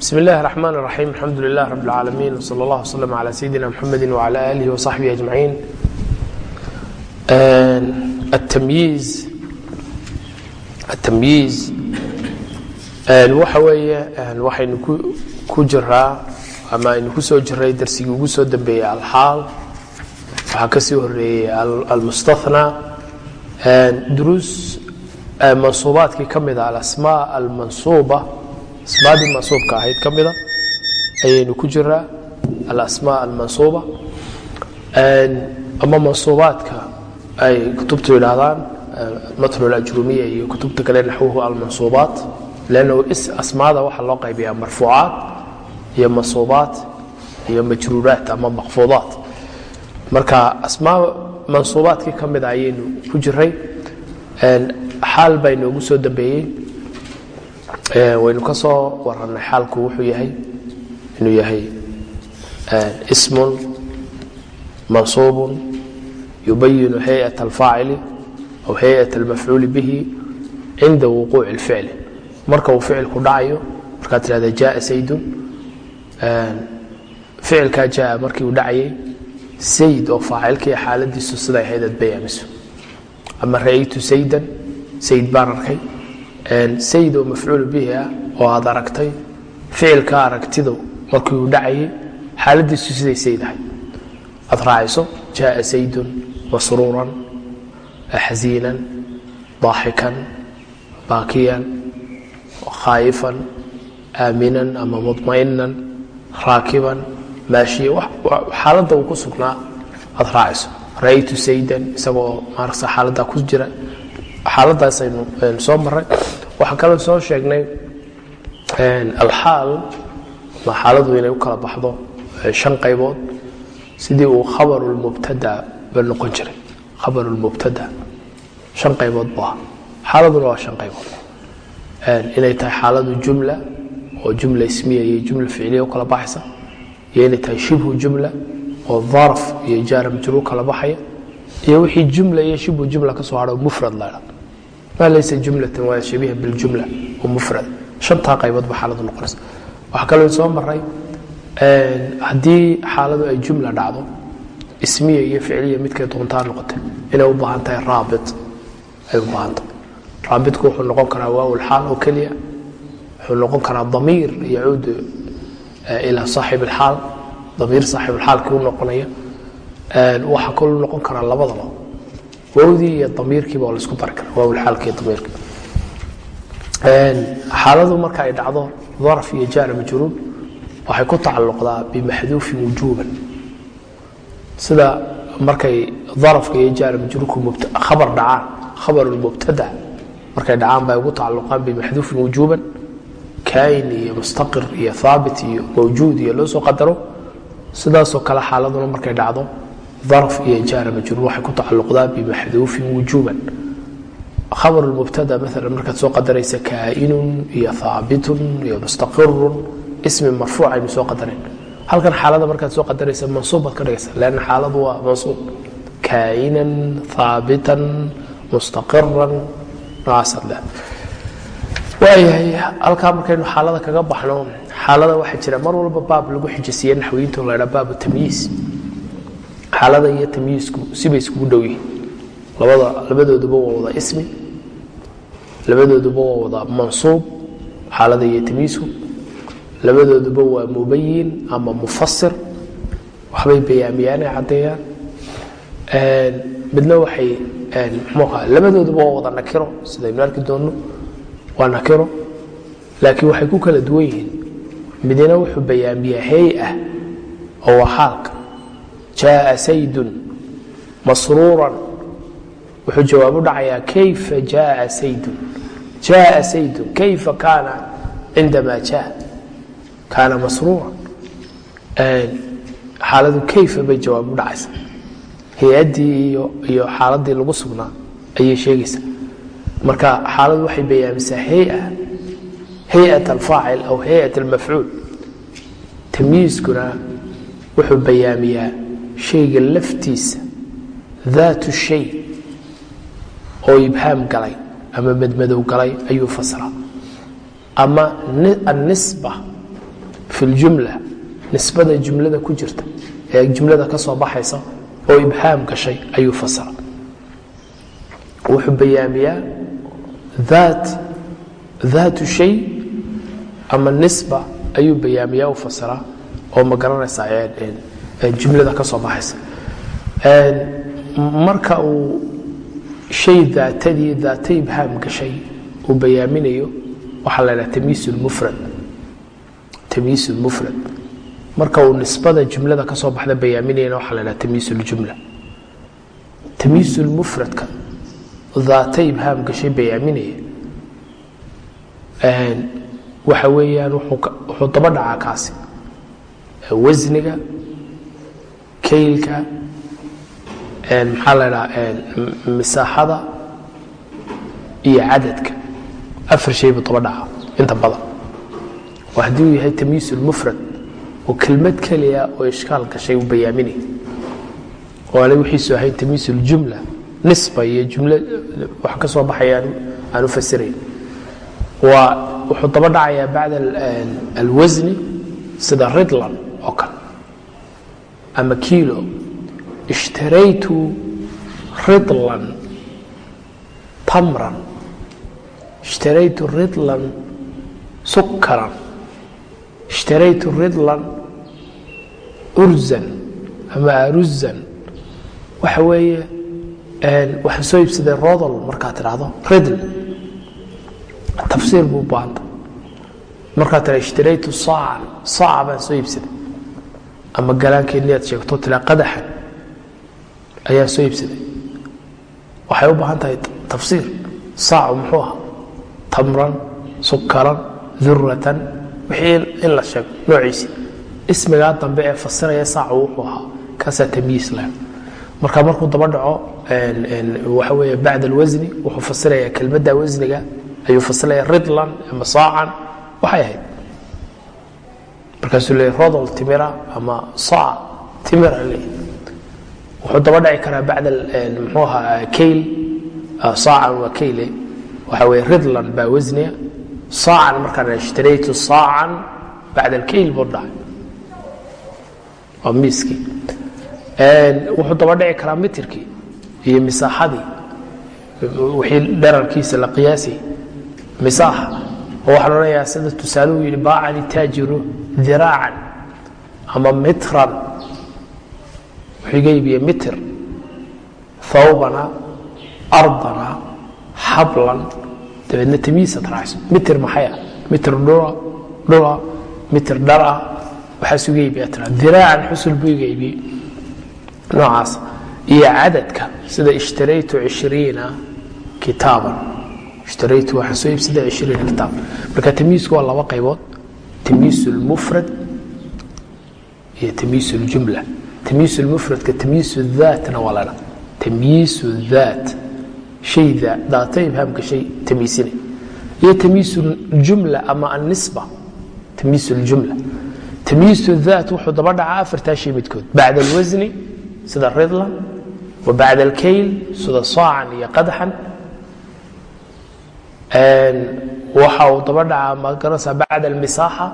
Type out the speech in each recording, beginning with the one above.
bsm اllahi الرحman الرaحيم alxamdu لlah rb العaalamiin wslى اllah وslm عlى sayidina mxamedi وعlى آlih وصaxbihi أجmaعiin الtamyiiz الtamyiiz waxa weeye waxaynu ku jiraa ama aynu ku soo jiray darsigii ugu soo dambeeyey alxaal waxaa ka sii horeeyey almustaثnى duruus mansuubaadkii ka mida alasmاء almansuuba asmaadii mansuubka ahayd ka mida ayaynu ku jiraa alasmaa almansuuba. Ama mansuubaadka ay kutubtu yidhaahdaan matn alajrumiya iyo kutubta kale naxwuhu almansuubaat lannu asmaada waxaa loo qaybiyaa marfuucaat iyo mansuubaat iyo majruuraat ama makfuudaat marka asmaa mansuubaadkii ka mida ayaynu ku jiray xaal baa inoogu soo dambeeyey waynu ka soo warannay xaalku wuxuu yahay inuu yahay ismun mansuubun yubayinu hayat alfaacili aw hayat almafcuuli bihi cinda wuquuci اlficli marka uu ficilku dhacayo markaad tidhahda jaaa saydun ficilkaa jaaa markii uu dhacayay sayd oo faacilkii xaaladiisu siday ahayd aad bayaamiso ama ra'aytu saydan sayd baan arkay sayid oo mafcuul bihi ah oo aad aragtay ficilka aragtidu markii uu dhacayay xaaladiisu siday sayd ahayd aad raacayso jaaa saydun masruuran xasiinan daaxikan baakiyan khaa'ifan aaminan ama mudma'inan raakiban maashiya xaaladda uu ku sugnaa aad raacayso. Ra'aytu saydan isagoo maaragta xaaladdaa ku jira xaaladaas aynu soo maray waxaan kaloo soo sheegnay alxaal. Ma xaaladu inay u kala baxdo shan qaybood. Sidii uu khabarulmubtada ba noqon jiray. Khabarulmubtada shan qaybood bu aha xaaladuna waa shan qaybood. Inay tahay xaaladu jumla oo jumla ismiya iyo jumla ficliya u kala baxaysa iyo inay tahay shibhu jumla oo darf iyo jaara majruur kala baxaya iyo wixii jumla iyo shibhu jumla ka soo haro mufrad la dha maa laysa jumlatan waa shabiha biljumla oo mufrad. Shantaa qaybood ba xaaladu noqonaysa. Waxaa kaloo soo maray haddii xaaladu ay jumla dhacdo ismiya iyo ficliya midkay doontaa noqotay inay u baahan tahay raabit ay u baahan tahay. Raabitku wuxuu noqon karaa waawlxaal oo keliya wuxuu noqon karaa damiir yacuudu ilaa saaxib alxaal damiir saaxibulxaalkii u noqonaya. Waxaa kaloo noqon karaa labadaba wowdii iyo damiirkiiba waa la isku dari kara waawlxaalki iyo damiirkii xaaladu marka ay dhacdo daraf iyo jaara majruur waxay ku tacalluqdaa bimaxduufin wujuuban. Sida markay darafka iyo jaara majruurku khabar dhacaan khabarulmubtada markay dhacaan bay ugu tacalluqaan bimaxduufin wujuuban. Kain iyo mustaqir iyo haabit iyo mawjuud iyo loo soo qadaro sidaasoo kale xaaladuna markay dhacdo darf iyo jaara majruur waxay ku tacalluqdaa bimaxduufin wujuuban khabar mubtada maala markaad soo qadaraysa kaainun iyo haabitun iyo mustaqirun ismi marfuuc aynu soo qadarayn halkan xaalada markaad soo qadaraysa mansuub baad ka dhigaysa lanna xaaladu waa mansuub kaainan haabitan mustaqiran noocaasad le waayahay halkaa markaynu xaalada kaga baxno xaalada waxaa jira mar walba baab lagu xijisiiye naxwiyiinto la dhaa baabu tamyiis xaalada iyo tamyiisku sibay iskugu dhow yihiin. Labada labadooduba waa wada ismi labadooduba waa wada mansuub xaalada iyo tamyiisku labadooduba waa mubayin ama mufasir waxbay bayaamiyaan ay caddeeyaan midna waxay labadooduba waa wada nakiro sidaynu arki doonno waa nakiro. Laakiin waxay ku kala duwan yihiin. Midna wuxuu bayaamiyaa hay'ah oo waa xaalka jaaa saydun masruuran. Wuxuu jawaabu dhacayaa kayfa jaaa saydun? Jaaa saydun kayfa kaana cindamaa jaa kaana masruuran. Xaaladu kayfa bay jawaabu dhacaysa hay'addii iyo xaaladii lagu sugnaa ayay sheegaysaa. Marka xaaladu waxay bayaamisaa hay'a hay'at alfaacil aw hay'at almafcuul. Tamyiiskuna wuxuu bayaamiyaa shayga laftiisa daatu shay oo ibhaam galay ama madmadow galay ayuu fasiraa ama annisba fi ljumla nisbada jumlada ku jirta ee jumlada ka soo baxaysa oo ibhaam gashay ayuu fasira wuxuu bayaamiyaa aat daatu shay ama nisba ayuu bayaamiyaa u fasiraa oo ma garanaysaa jumlada ka soo baxaysa. Marka uu shay daatadii daata ibhaam gashay uu bayaaminayo waxaa la dhaha tamyiis mufrad. Tamyiis lmufrad marka uu nisbada jumlada ka soo baxda bayaaminayana waxaa la dhaha tamyiis ljumla tamyiis lmufradka daata ibhaam gashay bayaaminaya waxa weeyaan wuxuu daba dhacaa kaasi. Wasniga kaylka maxaa la dhaha misaaxada iyo cadadka. Afar shay buu daba dhaca inta badan. Oo haddii uu yahay tamyiis lmufrad oo kelmad keliya oo ishkaal gashay uu bayaaminay oo ana wixiisu ahayn tamyiis ljumla nisba iyo jumla wax ka soo baxaya aan u fasirayn. Waa wuxuu daba dhacayaa bacda alwasni sida ridlan oo kale ama kilo ishtaraytu ridlan tamran. Ishtaraytu ridlan sukaran ishtaraytu ridlan urzan ama aruzan. Waxa weeye waxaan soo iibsaday rodol markaad tidhaahdo ridl. Tafsiir buu u baahanta markaad tira ishtaraytu saacan saaca baan soo iibsaday ama galaankeenni aad sheegto tira qadaxan ayaan soo iibsaday. Waxay u baahan tahay tafsiir saacu muxuu ahaa? Tamran sukaran duratan wixii in la sheego noociisi. Ismigaa dambe ee fasiraya saacu wuxuu ahaa kaasaa tamyiis leh. Marka markuu daba dhaco waxa weeye bacd alwasni wuxuu fasirayaa kelmadda wasniga ayuu fasiraya ridlan ama saacan waxay ahayd markaasuu leeyay rodol timira ama saac timira leeyahy wuxuu daba dhaci karaa bacd mxuu ahaa kayl saacan waa kayle waxa weye ridlan baa wasniya. Saacan markaan ishtaraytu saacan bacd alkayl buu dhacay. Waa miiskii. Wuxuu daba dhici karaa mitirkii iyo misaaxadii wixii dherarkiisa la qiyaasay. Misaaxa oo waxaa loodhanayaa sida tusaaluhu yidhi baacani taajiru diraacan ama mitran. Wuxuu iga iibiye mitir. Thawbana ardana xablan dabeedna tamiisad raacayso. Mitir maxaya mitir dhula dhula mitir dhara. Waxaas uga iibiya tira diraacan xusul buu iga iibiyey noocaas. Iyo cadadka sida ishtaraytu ishriina kitaaban ishtaraytu waxaan soo iibsaday ishriina kitaab. Marka tamyiisku waa laba qaybood tamyiis lmufrad iyo tamyiis ljumla tamyiis lmufradka tamyiis daatna waa ladha tamyiis daat shay daata ibhaamka shay tamyiisina iyo tamyiis ljumla ama annisba tamyiis ljumla tamyiis daat wuxuu daba dhacaa afartaa shay midkood. Bacda alwasni sida ridlan wa bacda alkayl sida saacan iyo qadxan waxa uu daba dhacaa ma garanaysaa bacda almisaaxa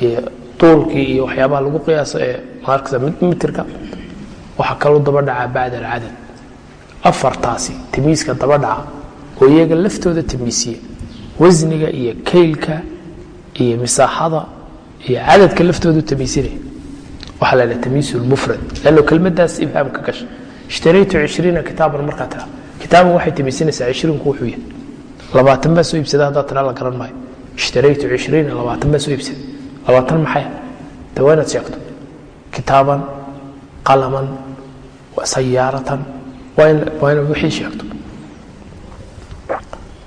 iyo tuulkii iyo waxyaabaha lagu qiyaaso ee maarkasa mitirka. Waxaa kaloo daba dhacaa bacda alcadad. Afartaasi tamyiiska daba dhaca oo iyaga laftooda tamyiisiya wasniga iyo kaylka iyo misaaxada iyo cadadka laftoodu tamyiisinaya waxaa la dhaha tamyiis lmufrad lanno kelmadaas ibhaam gasha. Ishtaraytu ishriina kitaaban markaa tira kitaaban waxay tamyiisinaysaa ishriinku wuxuu yahay labaatan baa soo iibsada haddaa tira la garan maayo. Ishtaraytu ishriina labaatan baa soo iibsada. Labaatan maxay? De waa inaad sheegto kitaaban qalaman sayaaratan. Waa inaad wixii sheegto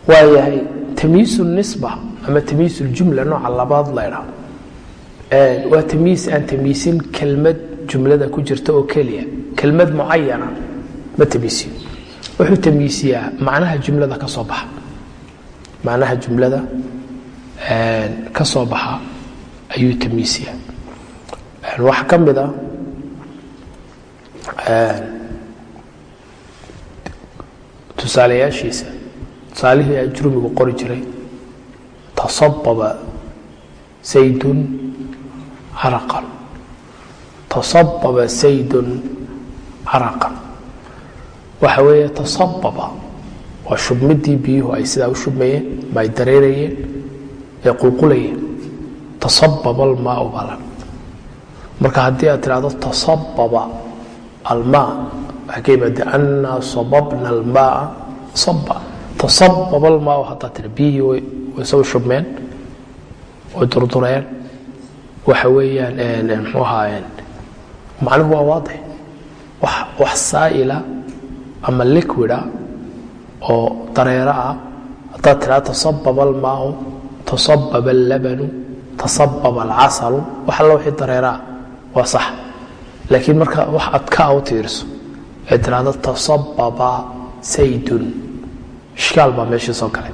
waa yahay tamyiis nisba ama tamyiis ljumla nooca labaad laydhaa waa tamyiis aan tamyiisin kelmad jumlada ku jirta oo keliya. Kelmad mucayana ma tamyiisiyo wuxuu tamyiisiyaa macnaha jumlada ka soo baxa macnaha jumlada ka soo baxa ayuu tamyiisiyaa waxaa ka mid a tusaalayaashiisa tusaalihii ajrumigu qori jiray tasababa saydun caraqan tasababa saydun caraqan waxa weeye tasababa waa shubmidii biyuhu ay sidaa u shubmayeen ma ay dareerayeen ee qulqulayeen tasababa almaau balan marka haddii aad tidhahdo tasababa almaa waxaa ka yimaade annaa sababna almaaa saba tasababa almaau haddaad tidha biyihii way soo shubmeen way durdureen waxa weeyaan mxuu ahaa macnuhu waa waadix. Wax saa'ila ama liquida oo dareero ah. Haddaad tidhahdo tasababa almaau tasababa allabanu tasababa alcasalu. Wax alla wixii dareero ah waa sax. Laakiin marka wax adkaa u tiiriso ee tidhahdo tasababa saydun ishkaal baa meeshii soo galay.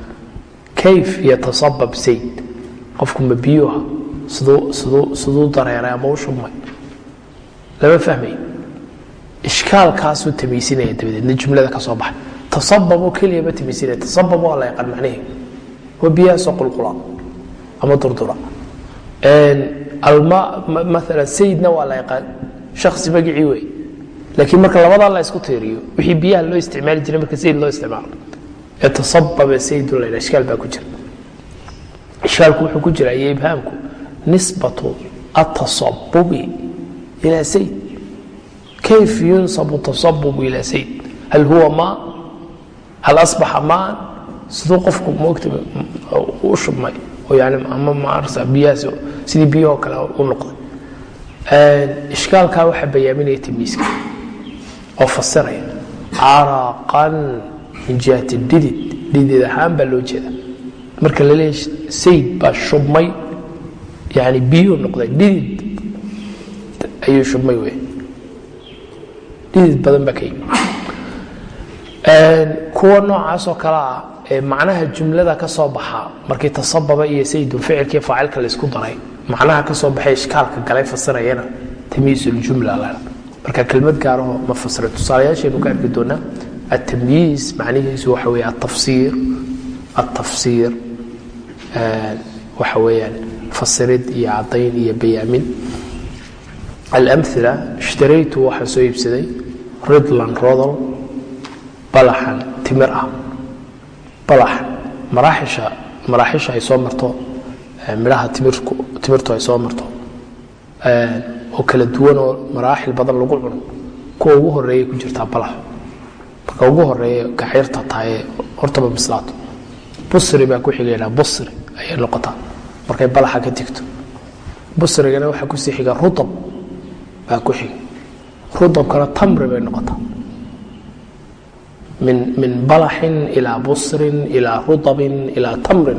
Kayf yatasabab sayd qofku ma biyuha siduu dareeray ama u shubmay? Lama fahmay. Ishkaalkaasuu tamaysinaya dabadeedna jumlada ka soo baxay tasababoo keliya ma tamaysinaya tasabab waa la yaqaan macnihi waa biyahaasoo qulqula ama durdura alma maala sayidna waa la yaqaan shaksi magicii wey laakiin marka labadaa la isku tiiriyo wixii biyaha loo isticmaali jiray marka sayid loo isticmaalo ee tasababa sayidun la ishkaal baa ku jira ishkaalku wuxuu ku jira iyo ibhaamku nisbatu atasabubi ila sayd kayf yunsabu tasabubu ila sayd hal huwa maa hal asbaxa maan siduu qofku moogta u shubmay ama maarsa biyahaas sidii biyahoo kale u noqday ishkaalkaa waxaa bayaaminaya tamiiska oo fasiraya caraqan min jihati dhidid dhidid ahaan baa loo jeeda marka la leeya sayd baa shubmay yani biyuu noqday dhidid ayuu shubmay wey dhidid badan baa ka yimi kuwa noocaasoo kale ah ee macnaha jumlada ka soo baxa markii tasababa iyo saydun ficilkii faacilka laysku daray macnaha ka soo baxay ishkaalka galay fasirayana tamyiizuljumla marka kelmad gaarahoo ma fasira tusaalayaasheenu ka arki doonaa atamyiiz macnihiisu waxa wey atafsiir atafsiir waxa weyaan fasirid iyo cadayn iyo bayaamin. Alamila ishtaraytu waxaan soo iibsaday ridlan rodol balaxan timir ah. Balaxan maraaxisha maraaxisha ay soo marto midhaha timirtu ay soo marto oo kala duwan oo maraaxil badan lagu cuno kuwa ugu horeeyay ku jirtaa balaxo marka ugu horreeya gaxyarta tahaye hortaba bislaato. Busri baa ku xigayna busri ayay noqotaa. Markay balaxa ka tigto. Busrigana waxaa ku sii xiga rudab baa ku xiga rudabkana tamri bay noqotaa min balaxin ilaa busrin ilaa rudabin ilaa tamrin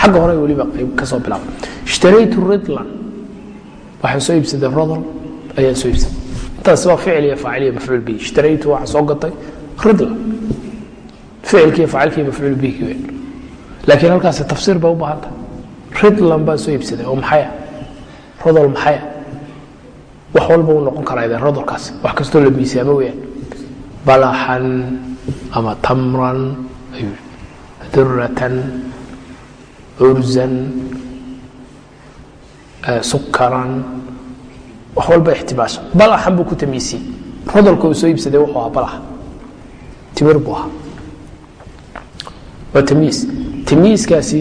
xagga hore weliba qayb ka soo bilaaba ishtaraytu ridlan. Waxaan soo iibsaday rodol ayaan soo iibsaday. Intaas waa ficil iyo faacil iyo mafcuul bihi ishtaraytu waxaan soo gatay ridlan. Ficilkii faacilkii mafcuul bihi weyn. Laakiin halkaasi tafsiir bay u baahan tahay. Ridlan baan soo iibsaday oo maxaya rodol maxaya wax walba uu noqon karaa ideen rodolkaasi wax kastoo la miisaamo weeyaan balaxan ama tamran duratan curzan sukaran wax walba ixtimaasha balaxan buu ku tamiisiyey rodolka uu soo iibsaday wuxuu ahaa balax. Timir buu ahaa. Waa tamiis. Tamiiskaasi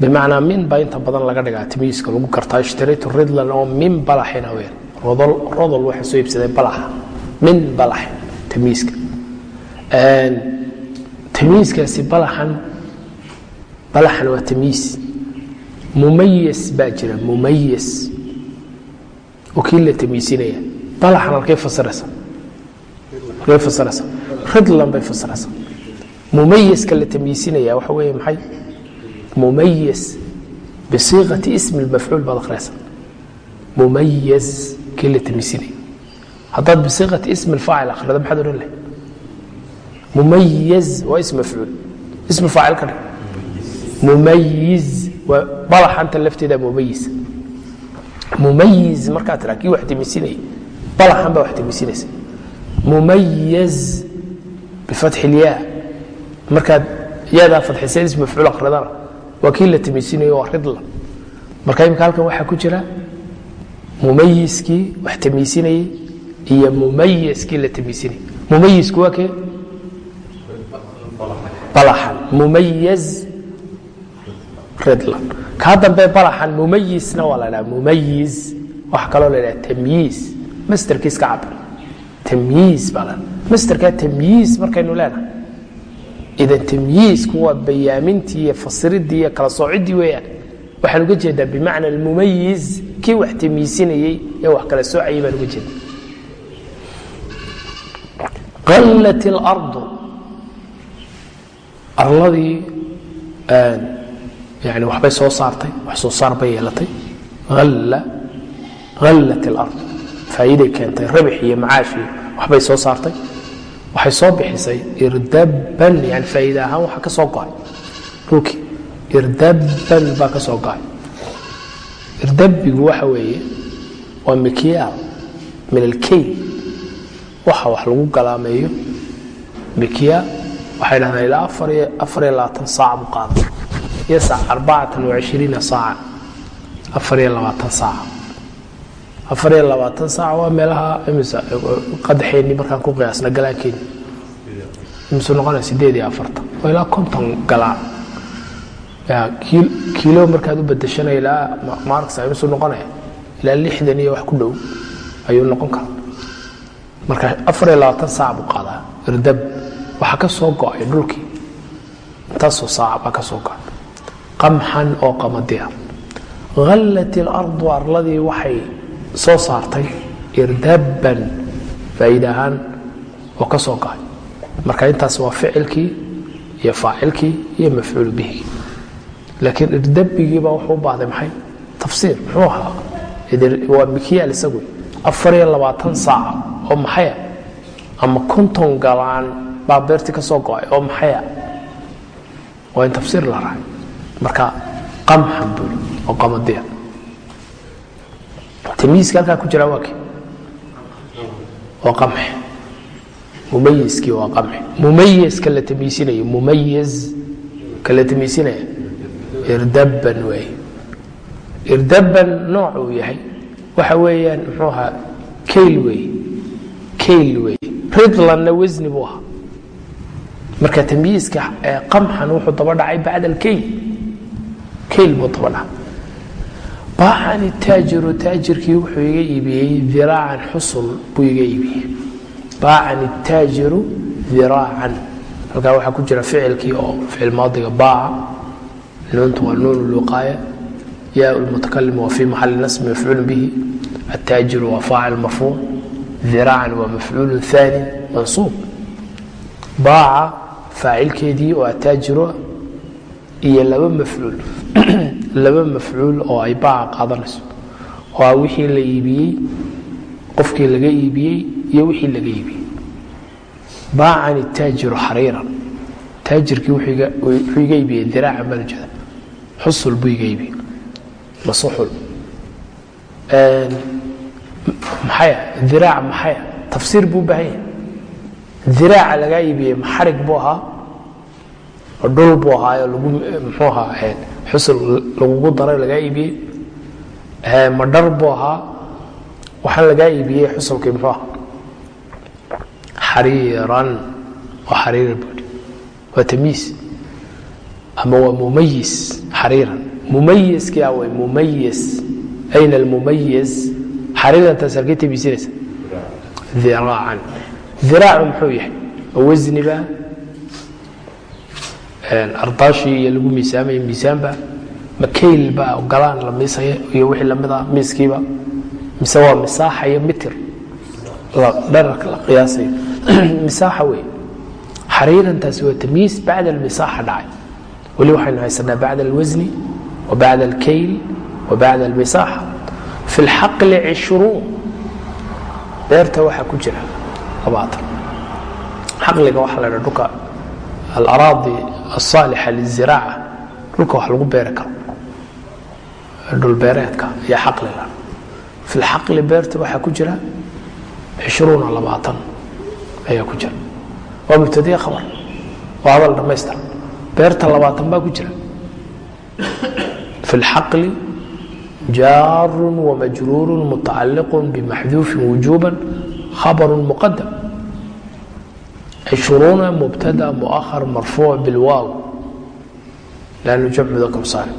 bimacnaa min baa inta badan laga dhigaa tamiiska lagu gartaa ishtaraytu ridlan oo min balaxina weyn rodol waxaa soo iibsaday balaxa min balaxin tamiiska. Tamiiskaasi balaxan balaxan waa tamiis. Mumayas baa jira mumayas. Oo la tamiisinaya. Balaxan halkay fasiraysa. Halkay fasiraysa. Ridlan bay fasiraysa. Mumayaska la tamiisinaya waxa weeye maxay? Mumayas. Bisiiqati ismi lmafcuul baad akhriyaysa mumayaz kii la tamiisinaya haddaad bisiiqati ismi lfaacil akhrida maxaad odhan lahay mumayaz waa ism mafcuul ismi faacil ka dhig mumayiz waa balaxanta lafteeda mumayiz mumayiz markaad tiraa kii wax tamiisinaya balaxan baa wax tamiisinaysa mumayaz bifatxi ilyaa markaad yaadaa fadxisay ism mafcuul akridana waa kii la tamiisinayo waa ridlan marka imika halkan waxaa ku jira mumayiskii wax tamiisinayey iyo mumayiskii la tamiisinayay. Mumayisku waa kee? Balaxan. Mumayaz ridlan. Kaa dambe balaxan mumayisna waa la dhaha mumayiz waxa kaloo la dhaha tamyiis masterkiiska cabir. Tamyiis baa la masterkaa tamyiis markaynu leenahay. Idan tamyiisku waa bayaamintii iyo fasiridii iyo kala soociddii weeyaan. Waxaan uga jeedaa bimacna almumayiz kii wax tamyiisinayey ee wax kala soocayay baan uga jeeda qallat اlardu arladii yani waxbay soo saartay wax soo saar bay yeelatay. Alla hallat اlard faa'iiday keentay rabix iyo macaash iyo waxbay soo saartay. Waxay soo bixisay irdaban yani faa'iida ahaan waxa ka soo go'ay. Dhulkii irdaban baa ka soo go'ay irdabigu waxa weeye waa mikyaal min alkeyl waxa wax lagu galaameeyo. Mikyaal waxay dhahdaan ilaa afariyo labaatan saac buu qaada yasac arbacatan wacishiriina saaca. Afariyo labaatan saaca afariyo labaatan saac waa meelaha imisa qadaxeenni markaan ku qiyaasna galaankeenni imisuu noqonaya sideed iyo afartan oo ilaa konton galaan kiilo markaad u badashana ilaa maarksa imisuu noqonaya ilaa lixdan iyo wax ku dhow ayuu noqon karaa. Marka afariyo labaatan saac buu qaadaa. Irdab waxaa ka soo go'ay dhulkii. Intaasoo saaca baa ka soo go'ay. Qamxan oo qamadiya hallat ilardu arladii waxay soo saartay irdabban faa'iida ahaan oo ka soo go'ay. Marka intaas waa ficilkii iyo faacilkii iyo mafcuulu bihii laakiin irdabigiibaa wuxuu u baahday maxay? Tafsiir muxuu ahaa? Waa mikyaal isagu. Afariyo labaatan saaca oo maxaya ama konton galaan baa beertii ka soo go'ay oo maxaya waa in tafsiir la rahay marka qamxan buli oo qamadiya tamyiiska halkaa ku jira waa kii? Waa qamxi mumayiskii waa qamxi mumayiska la tamyiisinayo mumayiz ka la tamyiisinaya irdabban wey irdabban nooc uu yahay. Waxa weeyaan muxuu ahaa kayl wey kayl wey ridlanna wasni buu ahaa. Marka tamyiiska qamxan wuxuu daba dhacay bacda alkayl kayl buu daba dhacay. Baacani taajiru taajirkii wuxuu iga iibiyey diraacan xusul buu iga iibiyey. Baacani taajiru diraacan halkaa waxaa ku jira ficilkii oo ficil maadiga baaca nuuntu waa nuun luqaaya yaa lmutakalim waa fi maxali nasbi mafcuul bihi. Ataajiru waa faacil marfuuc diraacan waa mafcuul ثaani mansuub baaca faacilkeedii oo ataajiru iyo laba mafcuul laba mafcuul oo ay baaca qaadanayso. Oo wixii la iibiyey qofkii laga iibiyey iyo wixii laga iibiyey. Baacani taajiru xariiran. Taajirkii wuxuu iga iibiyey la jeeda xusul buu iga iibiyey masuxul maxaya diraac maxaya tafsiir buu u baahan yahay diraaca lagaa iibiyey maxarig buu ahaa? Oo dhul buu ahaayo lagu muxuu ahaa xusul lagugu daray lagaa iibiyey madhar buu ahaa. Waxaan lagaa iibiyey xusulkii muxuu ahaa? Xariiran. Waa xariira buui waa tamyiis ama waa mumayis xariiran. Mumayiskii a way mumayis. Ayna almumayiz xariirantaas halkay tamyiisinaysa diraacan. Diraacu muxuu yahay? Ma wasniba ardaashii iyo lagu miisaamaya miisaanba ma kaylba galaan la miisaya iyo wixii la mid ah miiskiiba. Mise waa misaaxa iyo mitir. Dherarka la qiyaasayo. Misaaxa wey xariirantaasi waa tamyiis bacda almisaaxa dhacay weli waxaynu haysanaa wa bacda alkayl wa bacda almisaaxa fi lxaqli cishruun. Beerta waxaa ku jira labaatan xaqliga waxaa la dha dhulka alaraadi asaalixa liziraaca. Dhulka wax lagu beeri karo. Dhulbeereedka iyo xaqliga fi lxaqli beerta waxaa ku jira cishruuna labaatan ayaa ku jira. Waa mubtadiya khabar waa hadal dhammaystir beerta labaatan baa ku jira. Fi اlxaqli jaaru wamajruuru mutacaliq bmaxduufin wujuba khabr muqadam cishruuna mubtada muahar marfuuc bilwaaw lannu jamcu saalim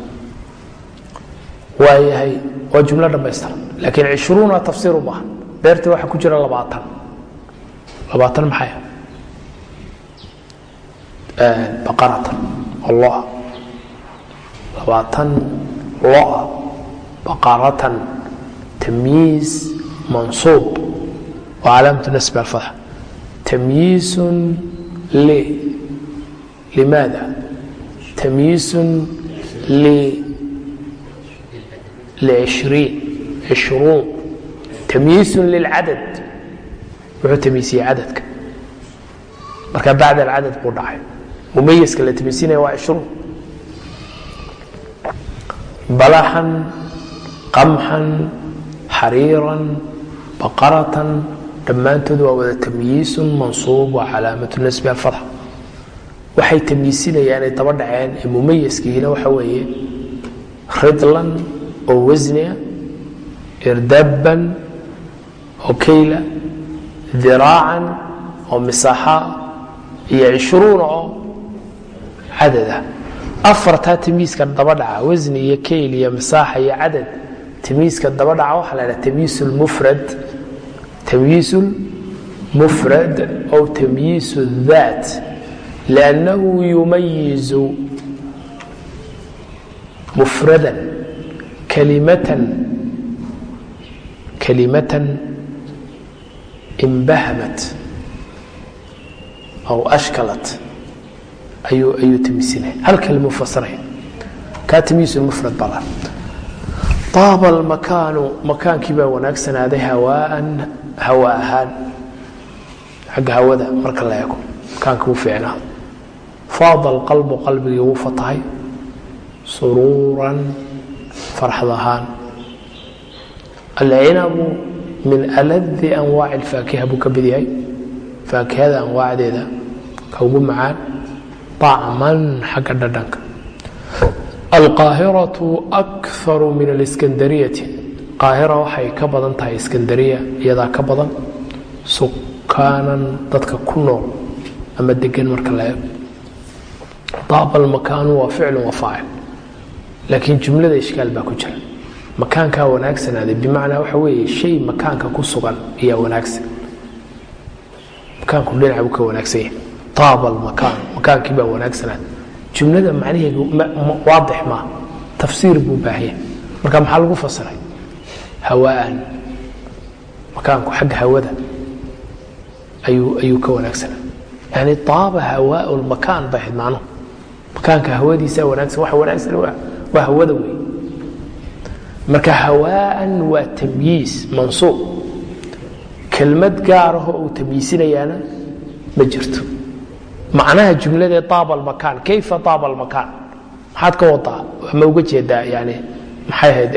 waayahay waa jumlo dhammaystiran laakiin cishruuna tafsiir u baahan. Beerta waxaa ku jira labaatan. Labaatan maxay baqaratan oo loa labaatan loa baqaratan tamyiiz mansuub waa calaamatu nasbi alfatxa tamyiisun li limaada tamyiisun li lishriin cishruun tamyiisun lilcadad wuxuu tamyiisiyey cadadka marka bacd alcadad buu dhacay mumayiska la tamyiisinaya waa cishruun. Balaxan qamxan xariiran baqaratan dhammaantood waa wada tamyiisun mansuub waa calaamatu nasbi alfatxa waxay tamyiisinayaan ay daba dhaceen ee mumayiskiina waxa weeye ridlan oo wasnia irdabban oo kayla diraacan oo misaaxa iyo cishruuna oo cadada. Afartaa tamiiska daba dhaca wasni iyo kayl iyo misaaxa iyo cadad tamiiska daba dhaca waxaa la dhaha tamyiis lmufrad tamyiis lmufrad ow tamyiis اdaat liannahu yumayizu mufradan kalimatan kalimatan imbahamat aw ashkalat ayuu ayuu tamiisinaya hal kalima fasiraya kaa tamyiisu mufrad bala taaba almakaanu makaankii baa wanaagsanaaday hawaaan hawa ahaan. Xagga hawada marka la eego makaanka wuu fiicnaa. Faada alqalbu qalbigii wuu fatahay. Suruuran farxad ahaan. Alcinabu min aladi anwaaci alfaakiha buu ka mid yahay faakihada anwaacdeeda ka ugu macaan طacman xagga dhadhanka. Alqaahiratu akaru min اliskandariyati qaahira waxay ka badan tahay iskandariya iyadaa ka badan sukaanan dadka ku nool ama degan marka la eego. Daaba almakaanu waa ficlu wa faacil laakiin jumlada ishkaal baa ku jira. Makaankaa wanaagsanaaday bimacnaa waxa weeye shay makaanka ku sugan ayaa wanaagsan. Makaanku dhinaca buu ka wanaagsan yahay taaba almakaan makaankii baa wanaagsanaaday jumlada macnaheedu waadix maa tafsiir buu baahaya marka maxaa lagu fasiray? Hawaan. Makaanku xagga hawada ayuu ayuu ka wanaagsanaa yani taaba hawaau lmakaan bay ahayd macnuhu. Makaanka hawadiisaa wanaagsan waxa wanaagsan waa hawada wey marka hawaan waa tamyiis mansuub. Kelmad gaaraho uu tamyiisinayaana ma jirto macnaha jumladee aaba almakaan kayfa aaba almakaan? Maxaad ka wadaa ma uga jeedaa yani maxay ahayd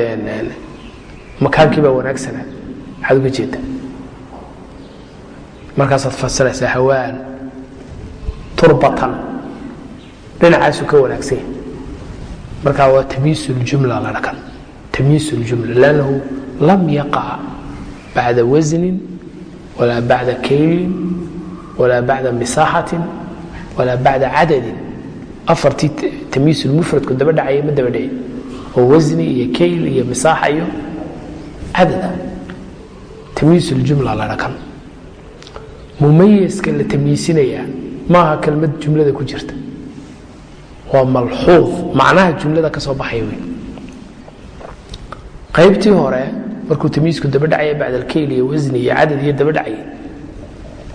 makaankii baa wanaagsanaa maxaad uga jeedaa? Markaasaad fasiraysaa hawaan turbatan dhinacaasuu ka wanaagsan yahay. Markaa waa tamyiis ljumla la dhakan tamyiis ljumla lannahu lam yaqac bacda wasnin walaa bacda kaylin walaa bacda misaaxatin walaa bacda cadadin afartii tamyiis lmufradku daba dhacaya ma daba dhacay oo wasni iyo kayl iyo misaaxa iyo cadada. Tamyiis ljumla la dhakan mumayiska la tamyiisinayaa maaha kelmad jumlada ku jirta. Waa malxuud macnaha jumlada ka soo baxaya wey qaybtii hore markuu tamyiisku daba dhacaya bacd alkayl iyo wasni iyo cadad iyo daba dhacaya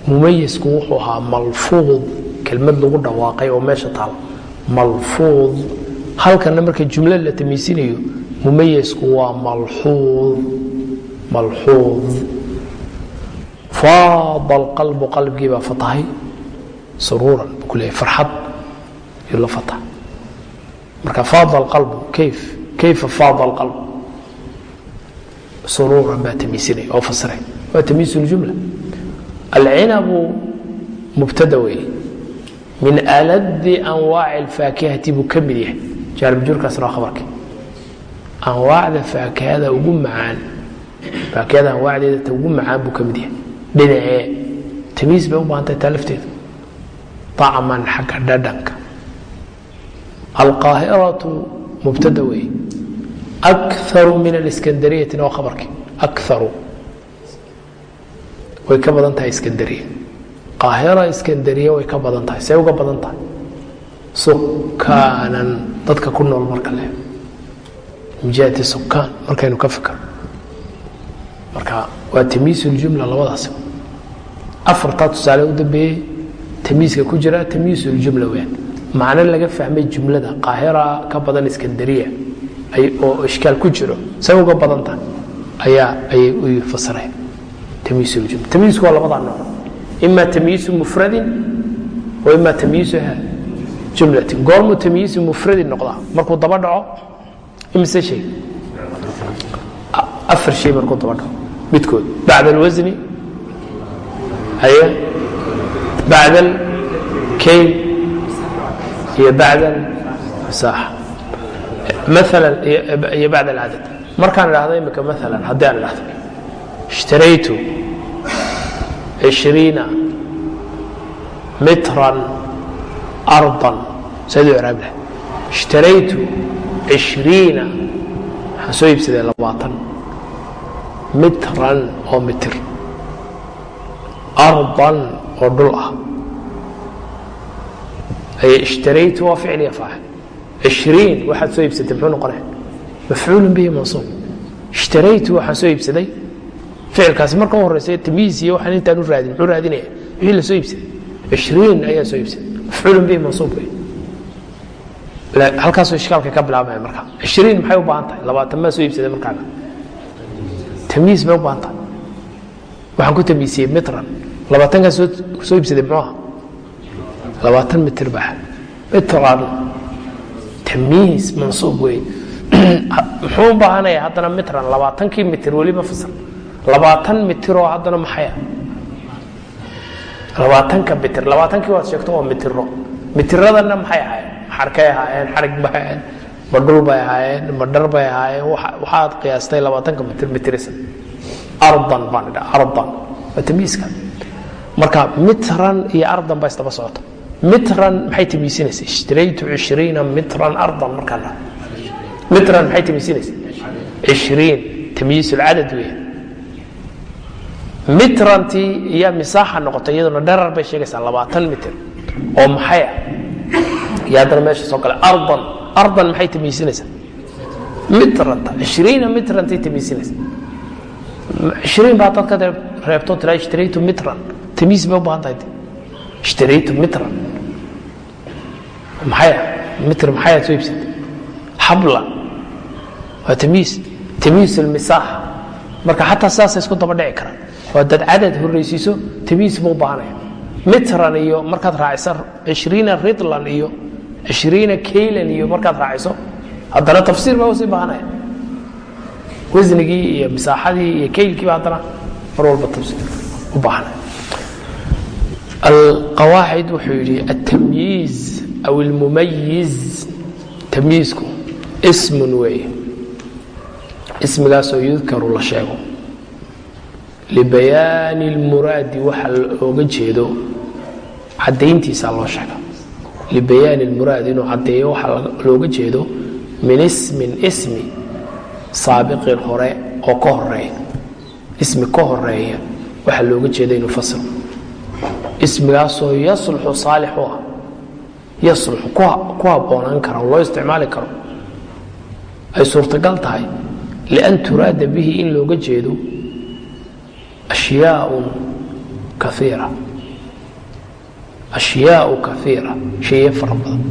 mumayisku wuxuu ahaa malfuud kelmad lagu dhawaaqay oo meesha taal malfuud. Halkanna marka jumla la tamyiisinayo mumayisku waa malxuud malxuud. Faada alqalbu qalbigii baa fatahay. Suruuran buu ku leeyahay farxad yuu la fatahay marka faada alqalbu kayf kayfa faada alqalb suruuran baa tamyiisinaya oo fasiray waa tamyiis ljumla alcinabu mubtada weeye min aladi anwaaci alfaakihati buu ka mid yahay. Jaarmajruurkaasna waa khabarkii anwaacda faakahada ugu macaan faakahada anwaacdeeda ugu macaan buu ka mid yahay. Dhinacee tamiis bay u baahantahay taa lafteedu طacman xagga dhadhanka. Alqaahiratu mubtada weeye. Akaru min aliskandariyati waa khabarkii akaru way ka badan tahay iskandariya qaahira iskandariya way ka badan tahay see uga badan tahay. Sukaanan dadka ku nool marka le min sukaan markaynu ka fikirno marka waa tamyiisuljumla labadaasi. Afartaa tusaale u dambeeyey tamyiiska ku jira tamyiisuljumla wean macno laga fahmay jumlada qaahira ka badan iskandariya oo ishkaal ku jiro see uga badan tahay ayaa ayay u fasireen. Tamyiisuljumla tamyiisku waa labadaa nooc ima tamyiizu mufradin ima tamyiizuha jumlatin goormuu tamyiizu mufradin noqdaa markuu daba dhaco imise shay afar shay markuu daba dhaco midkood bacd alwasni aye bacd alkayl iyo bacd almasaaxa maala iyo bacd alcadad markaan idhahdo imika maala haddii aan idhahdo ishtaraytu ishriina mitran ardan saad u iraab lahay ishtaraytu ishriina waxaan soo iibsaday labaatan mitran oo mitir ardan oo dhul ah ay ishtaraytu waa ficliya faacil ishriin waxaad soo iibsatay muxuu noqonaya mafcuulun bihi mansuub ishtaraytu waxaan soo iibsaday ficilkaasi marka horeysa tamiis iyo waxaan intaan u raadin muxuu raadinaya. Wixii la soo iibsaday. Cishriin ayaa soo iibsaday. Mafcuulun bihi mansuub wey halkaasuu ishkaalka ka bilaabmaya marka. Cishriin maxay u baahan tahay? Labaatan maa soo iibsaday markaana tamiis bay u baahan tahay. Waxaan ku tamiisiyey mitran. Labaatankaa soo soo iibsaday muxuu aha labaatan mitir baa. Mitran tamiis mansuub wey muxuu u baahanaya haddana mitran labaatankii mitir weliba fasal labaatan mitiroo haddana maxaya? Labaatanka mitir labaatankii waad sheegto waa mitiro mitiradanna maxay ahaayeen? Xarkay ahaayeen xarig bay ahaayeen ma dhul bay ahaayeen ma dhar bay ahaayeen. Waxaad qiyaastay labaatanka mitir mitirisa ardan baan idha ardan. Waa tamiiska marka mitran iyo ardan baa isdaba socota mitran maxay tamiisinaysa ishtaraytu cishriina mitran ardan markaan mitran maxay tamiisinaysa cishriin tamyiis ulcadad mitrantii iyo misaaxa noqotay iyaduna dherar bay sheegaysaa labaatan mitir oo maxaya iyo haddana meesha soo gala ardan ardan maxay tamiisinaysaa mitranta ishriina mitrantay tamiisinaysaa ishriin baa dadka reebto tiraa ishtaraytu mitran. Tamiis bay u baahan tahay ishtaraytu mitran. Maxaya mitr maxayaad soo iibsatay? Xabla waa tamiis tamiis almisaaxa marka xataa sidaasay isku daba dhici karaan oo dad cadad horraysiiso tamiis buu baahanaya mitran iyo markaad raacisa ishriina ridlan iyo ishriina kaylan iyo markaad raaciso haddana tafsiir baa u sii baahanaya wasnigii iyo misaaxadii iyo kaylkiiba haddana mar walba tafsiir u baahanaya alqawaacid wuxuu yidhi altamyiiz aw almumayiz tamyiizku ismun weeye. Ismigaasoo yudkaru la sheego libayaani اlmuraadi waxa looga jeedo caddayntiisa loo sheega libayaani اlmuraad inuu caddeeyo waxa looga jeedo min ismin ismi saabiqin hore oo ka horreeya ismi ka horreeya waxa looga jeeda inuu fasiro ismigaasoo yasluxu saalix ah. Yasluxu ku habboonaan kara oo loo isticmaali karo. Ay suurtagal tahay. Lian turaada bihi in looga jeedo ashyaau kaiira shaye fara badan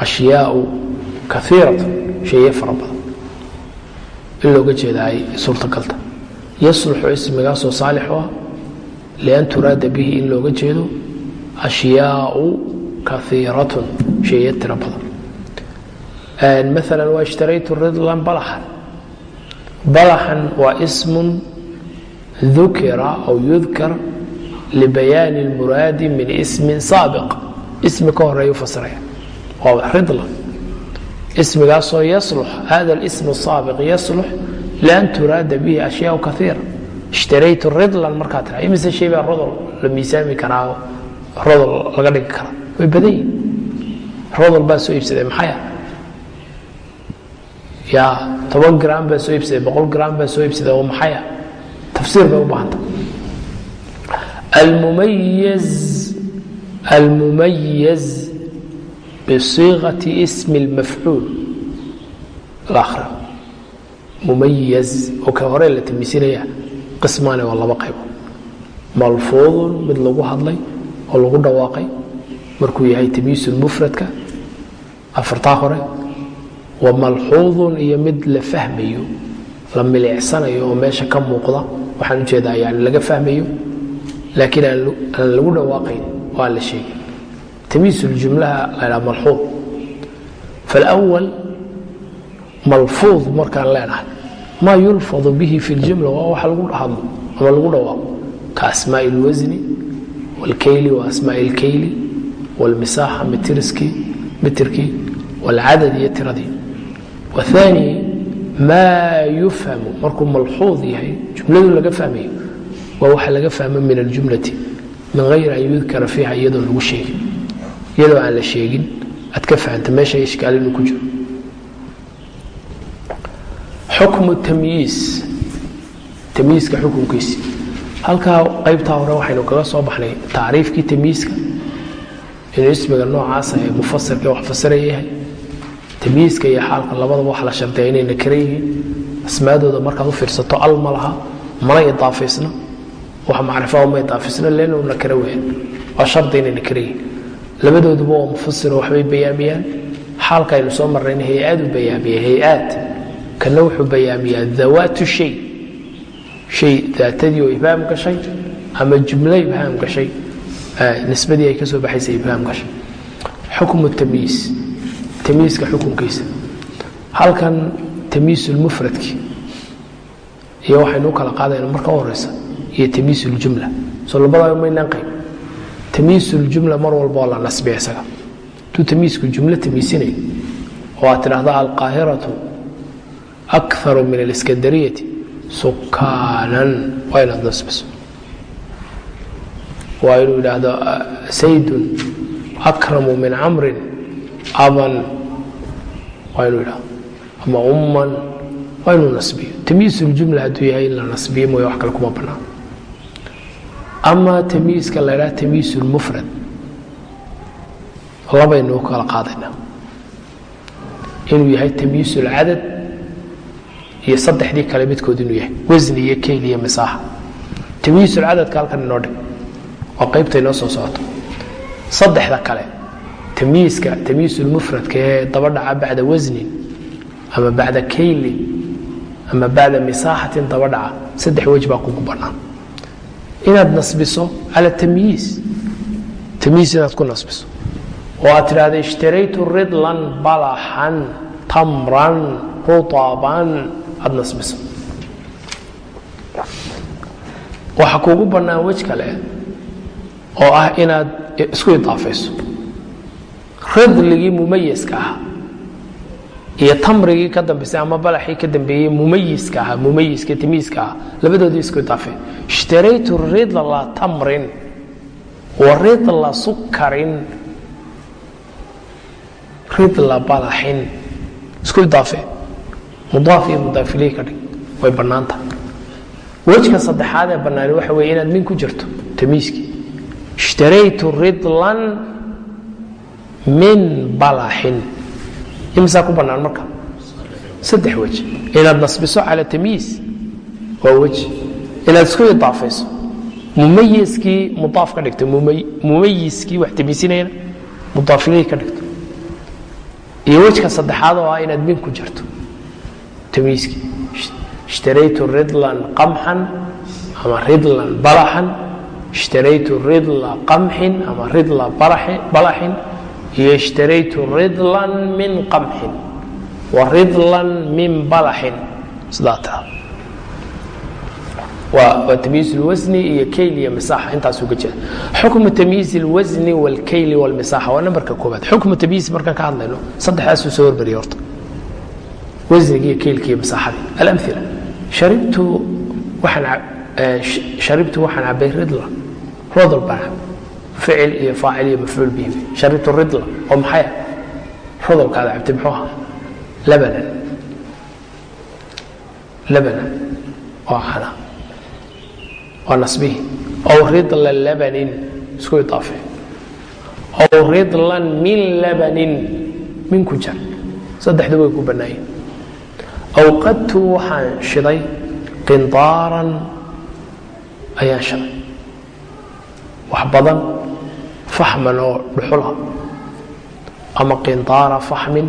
ashyaau kaiiratu shaye fara badan balaxan waa ismun dukira aw yudkar libayaani اlmuraadi min ismin saabiq ismi ka horeeyu fasiraya waa ridlan ismigaasoo yaslux hada اlism الsaabiq yaslux lian turaada bihi ashyaء kaiira ishtaraytu ridlan markaa tira imise shay baa rodol la miisaami karaa rodol laga dhigi karaa way badan yihin rodol baa soo iibsaday maxaya ya toban gram baa soo iibsaday boqol gram baa soo iibsaday oo maxaya ah? tafsiir bay u baahanta almumayiz almumayiz bisiiqati ismi اlmafcuul la akhra oo ka hore la tamiisinaya qismaane waa laba qaybood. Malfuudun mid lagu hadlay oo lagu dhawaaqay markuu yahay tamyiisun mufradka afartaa hore wa malxuudun iyo mid la fahmayo la milicsanayo oo meesha ka muuqda waxaan ujeedaa yani laga fahmayo laakiin aan lagu dhawaaqayn oo aan la sheegin tamiis jumlaha la malxuud falwal malfuud markaan leenahay maa yulfadu bihi fi ljumla waa waxa lagu hadlo ama lagu dhawaaqo ka asmaai اlwasni wاlkayli wa asmaai اlkayli wاlmisaaxa mitirkii wاlcadad iyo tiradii waثaani maa yufhamu markuu malxuud yahay jumladu laga fahmayo waa waxa laga fahmo min aljumlati min hayri an yudkara fiiha iyadoo lagu sheegin iyadoo aan la sheegin aad ka fahamta meesha ishkaal inuu ku jiro. Xukmu tamyiis tamyiiska xukunkiisi halkaa qaybtaa hore waxaynu kaga soo baxnay tacriifkii tamyiiska inuu ismiga noocaasa ee mufasirka wax fasiraya yahay tamyiiska iyo xaalka labadaba wax la shardiya inay nakara yihiin asmaadooda markaad u fiirsato al ma laha mana idaafaysna wax macrifaa ma idaafaysna leenu nakara weeyaan waa shardi inay nakara yihiin. Labadooduba waa mufasiro waxbay bayaamiyaan. Xaalka aynu soo marrayna hay'aad u bayaamiya hay'aad kana wuxuu bayaamiyaa dawaatu shay. Shay daatadii oo ibhaam gashay ama jumlo ibhaam gashay. Nisbadii ay ka baxaysa ibhaam gashay. Xukmu tamyiis tamyiiska xukunkiisa. Halkan tamyiisulmufradki iyo waxaynu u kala qaadayna marka u horeysa iyo tamyiisuljumla soo labadaa maynaan qayb tamyiisuljumla mar walba oo la nasbiya isaga. Hadduu tamyiisku jumlo tamyiisinayo oo aad tidhaahda alqaahiratu akaru min aliskandariyati sukaanan waa inaad nasbiso. Waa inuu yidhaahdo saydun akramu min camrin aban waa inuu yidhahdo ama umman waa inuu nasbiyo tamyiisuljumla hadduu yahay in la nasbiyo mooye wax kale kuma bannaan ama tamyiiska la ydhaha tamyiisulmufrad labaynu kala qaadaynaa inuu yahay tamyiisulcadad iyo saddexdii kale midkood inuu yahay wasni iyo keyl iyo misaaxa tamyiisulcadadka halkan inoo dhig waa qaybta inoo soo socoto saddexda kale tamyiiska tamyiisulmufradka ee daba dhaca bacda wasnin ama bacda kaylin ama bacda misaaxatin daba dhaca saddex wej baa kugu bannaan inaad nasbiso cala tamyiis tamyiis inaad ku nasbiso. Oo aad tidhaahda ishtaraytu ridlan balaxan tamran rutaban aad nasbiso. Waxaa kuugu bannaan wej kale oo ah inaad isku idaafayso ridligii mumayiska ahaa iyo tamrigii ka dambaysay ama balaxii ka dambeeyey mumayiska ahaa mumayiska tamyiiska ahaa labadoodii isku idaafe ishtaraytu ridla tamrin wa ridla sukarin ridla balaxin. Isku idaafe mudaaf iyo mudaafilihii ka dhig. Way bannaanta. Wejka saddexaad ee bannaani waxa weeye inaad min ku jirto tamyiiskii ishtaraytu ridlan min balaxin imisaa ku bannaan marka? Saddex wej inaad nasbiso cala tamyiis waa wej inaad isku idaafayso. Mumayiskii mudaaf ka dhigto mumayiskii wax tamyiisinayana mudaafilihii ka dhigto. Iyo wejka saddexaad oo ah inaad min ku jirto tamyiiskii ishtaraytu ridlan qamxan ama ridlan balaxan ishtaraytu ridla qamxin ama ridla balaxin iyo ishtaraytu ridlan min qamxin wa ridlan min balaxin sidaa taa waa tamyiiz اlwasni iyo kayl iyo misaaxa intaasuu ka jira xukmu tamyiiz اlwasni wاlkayli wاlmisaaxa waa nambarka koobaad xukmu tamyiiz markaan ka hadlayno saddexdaasuu soo hormariyay horta wasnigi iyo kaylki iyo misaaxadii alamila sharibtu waxaan sharibtu waxaan cabay ridla rodol baan cabay ficil iyo faacil iyo mafcuul bihi sharibtu ridla oo maxaya rodolkaada cabtay muxuu ahaa? Labanan labanan oo cana waa nasbihi. Ow ridla labanin. Isku idaafe ow ridlan min labanin. Min ku jar saddexdu way ku bannaayeen. Awqadtu waxaan shiday qindaaran. Ayaan shiday. Wax badan faxman oo dhuxula ama qinaara faxmin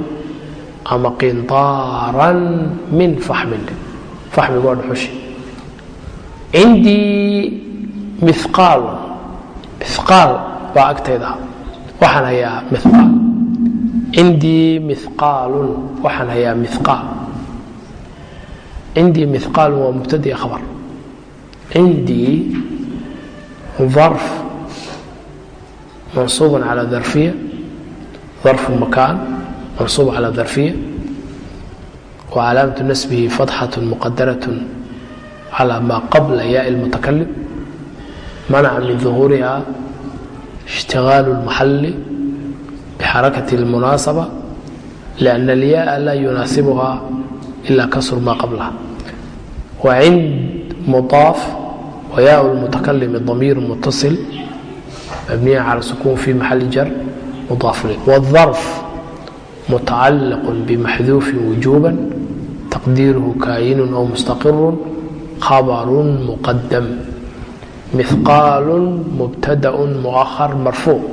ama qinaaran min faxmin faxmigu waa dhuxushi cindii miaal miaal baa agtayda waxaan hayaa miaal cindii miqaalun waxaan hayaa miaal cindii miqaalun waa mubtadi khabar cindii arf منصوب على ظرفية ظرف مكان منصوب على ظرفية وعلامة نسبه فتحة مقدرة على ما قبل ياء المتكلم منع من ظهورها اشتغال المحل بحركة المناسبة لأن الياء لا يناسبها إلا كسر ما قبلها وعند مضاف وياء المتكلم ضمير متصل mabniya calى sukuun fi maxali jar mudaafli wاharf mutacalaq bmaxduufi wujuba taqdiiruhu kaayinu aw mustaqiru khabaru muqadam miqaal mubtada muahar marfuuc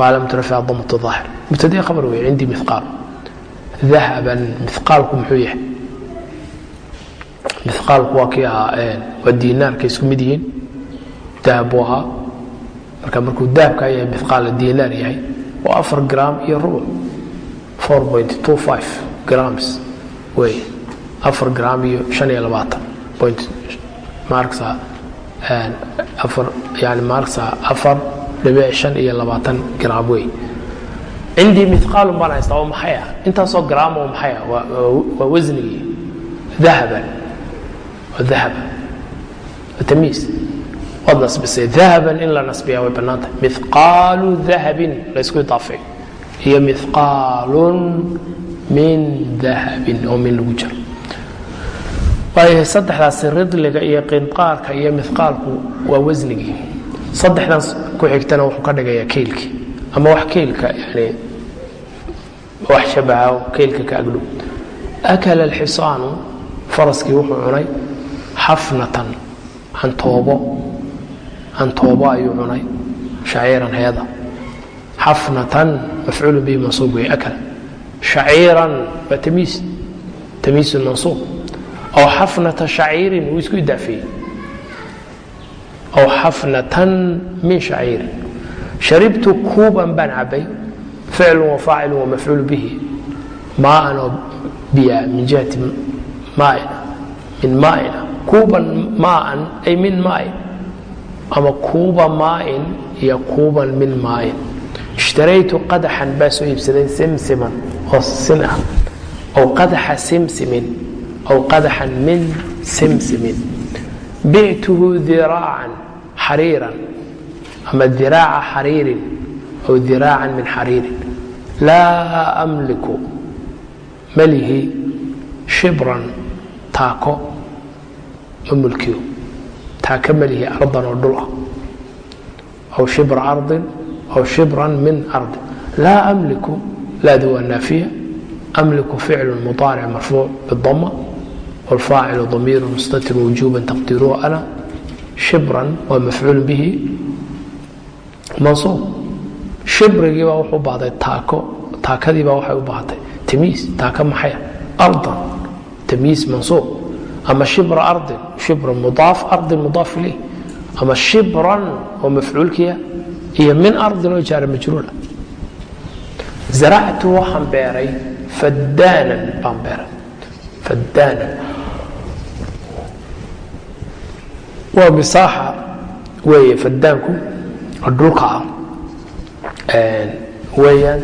alamt damt aahir mubtadii khabar wey cindii miqaal dahaban miqaalku muxuu yahay miqaalku waa kii ahaa waa diinaarka isku mid yihiin dahab buu ahaa marka markuu dahabka yahay miqaala diinaar yahay waa afar gram iyo rubuc four point two five grams wey afar gram iyo shan iyo labaatan point maarksa afar yani maarksa afar dhibic shan iyo labaatan gram wey. Cindii miqaalun baan haystaa oo maxay ah? Intaasoo gram oo maxay ah? Waa wasnigii dahaban ahaba tamiis waad nasbisay dahaban in la nasbiyaa way bannaan tahay miqaalu dahabin laysku idaafay iyo miqaalun min dahabin oo min lagu jiro waayahay saddexdaasi ridliga iyo qinqaarka iyo miqaalku waa wasnigii saddexdaas ku xigtana wuxuu ka dhigayaa keylkii ama wax keylka yani wax shabaha keylka ka agdhow akala alxisaanu faraskii wuxuu cunay xafnatan cantoobo cantoobo ayuu cunay shaciiran heeda xafnatan mafcuulu bihi mansuub wey akala shaciiran waa tamiis tamiisun mansuub. Aw xafnata shaciirin wuu isku idaafeeyey aw xafnatan min shaciirin sharibtu kuuban baan cabay ficlu wa mafcuulu bihi. Maaan oo biya min jihati maaina min maaina kuuban maaan ay min maain ama kuuba maain iyo kuuban min maain. Ishtaraytu qadaxan baa soo iibsaday simsiman oo sin ah aw qadaxa simsimin aw qadaxan min simsimin. Bictuhu diraacan xariiran ama diraaca xariirin aw diraacan min xariirin. Laa amliku malihi shibran taako ma mulkiyo taaka malihi ardan oo dhul ah aw shibra ardin aw shibran min ardin laa amliku laadu waa naafiya amliku ficlu muطaaric marfuuc bidama wاlfaacilu damiiru mustatir wujuba taqdiruhu ana shibran waa mafcuul bihi mansuub. Shibrigiibaa wuxuu baahday taako taakadiibaa waxay u baahatay tamiis taaka maxaya ardan tamiis mansuub ama shibra ardin shibra mudaaf ardin mudaaf ilayh. Ama shibran oo mafcuulkiya iyo min ardin oo jaara majruula zaractu waxaan beeray fadaanan baan beeray. Fadaanan waa misaaxa weeye fadaanku dhulka ah. Weeyaan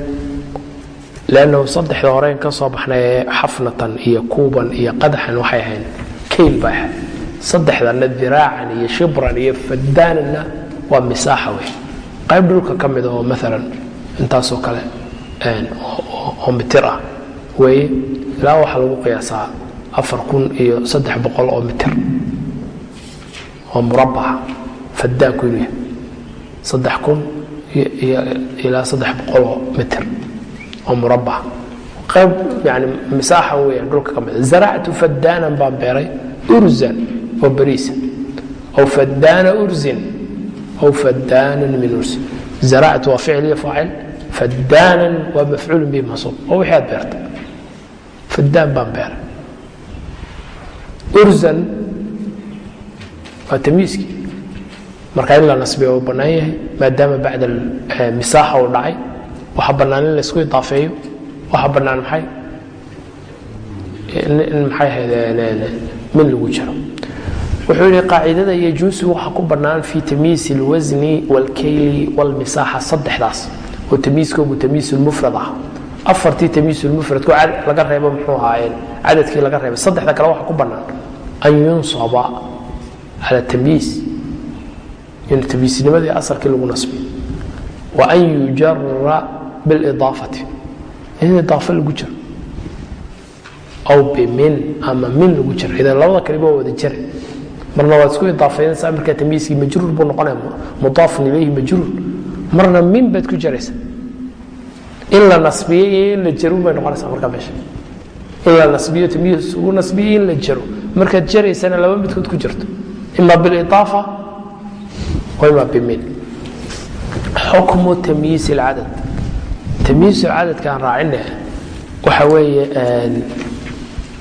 lannahu saddexda horeyn ka soo baxnay xafnatan iyo kuuban iyo qadaxan waxay ahayn kayl bay ahayd saddexdana diraacan iyo shibran iyo fadaananna waa misaaxa wey qayb dhulka ka mid oo maalan intaasoo kale oo mitir ah weeye ilaa waxaa lagu qiyaasaa afar kun iyo saddex boqol oo mitir oo murabaca fadaanku inuu yahay saddex kun ilaa saddex boqoloo mitir oo murabaca qayb yani misaaxa weeyaan dhulka ka mid zaractu fadaanan baan beeray urzan oo bariisa aw fadaana urzin aw fadaanan min ursin zaractu waa ficil iyo faacil fadaanan waa mafcuul bihi mansuub oo wixii aad beerta. Fadaan baan beeray. Urzan waa tamiiskii marka in la nasbiya uu bannaan yahay maadaama bacda misaaxa uu dhacay waxaa bannaan in laysku idaafeeyo waxaa bannaan maxay? In maxay mid lagu jaro. Wuxuu yidhi qaacidada yajuusu waxa ku bannaan fii tamyiisi alwasni waalkayli waalmisaaxa saddexdaas oo tamyiiskoobu tamyiisulmufrad ah. Afartii tamyiisulmufradko laga reebo muxuu ahaayeen? Cadadkii laga reebay saddexda kale waxa ku bannaan. An yunsaba cala tamyiis in tamyiisnimadii asalkii lagu nasbiyo wa an yujara bilidaafati in idaafo lagu jaro aw bimin ama min lagu jiro idan labada kaliba waa wada jira marna waad isku idaafeynaysaa markaa tamyiiskii majruur buu noqonaya mudaafun ilayhi majruur. Marna min baad ku jaraysa in la nasbiyey iyo in la jaro bay noqonaysaa markaa meesha. In la nasbiyo tamyiis ugu nasbiyo in la jaro markaad jaraysana laba midkood ku jirto ima bilidaafa wa ima bimin xukmu tamyiis اlcadad tamyiis cadadka aan raacina waxa weeye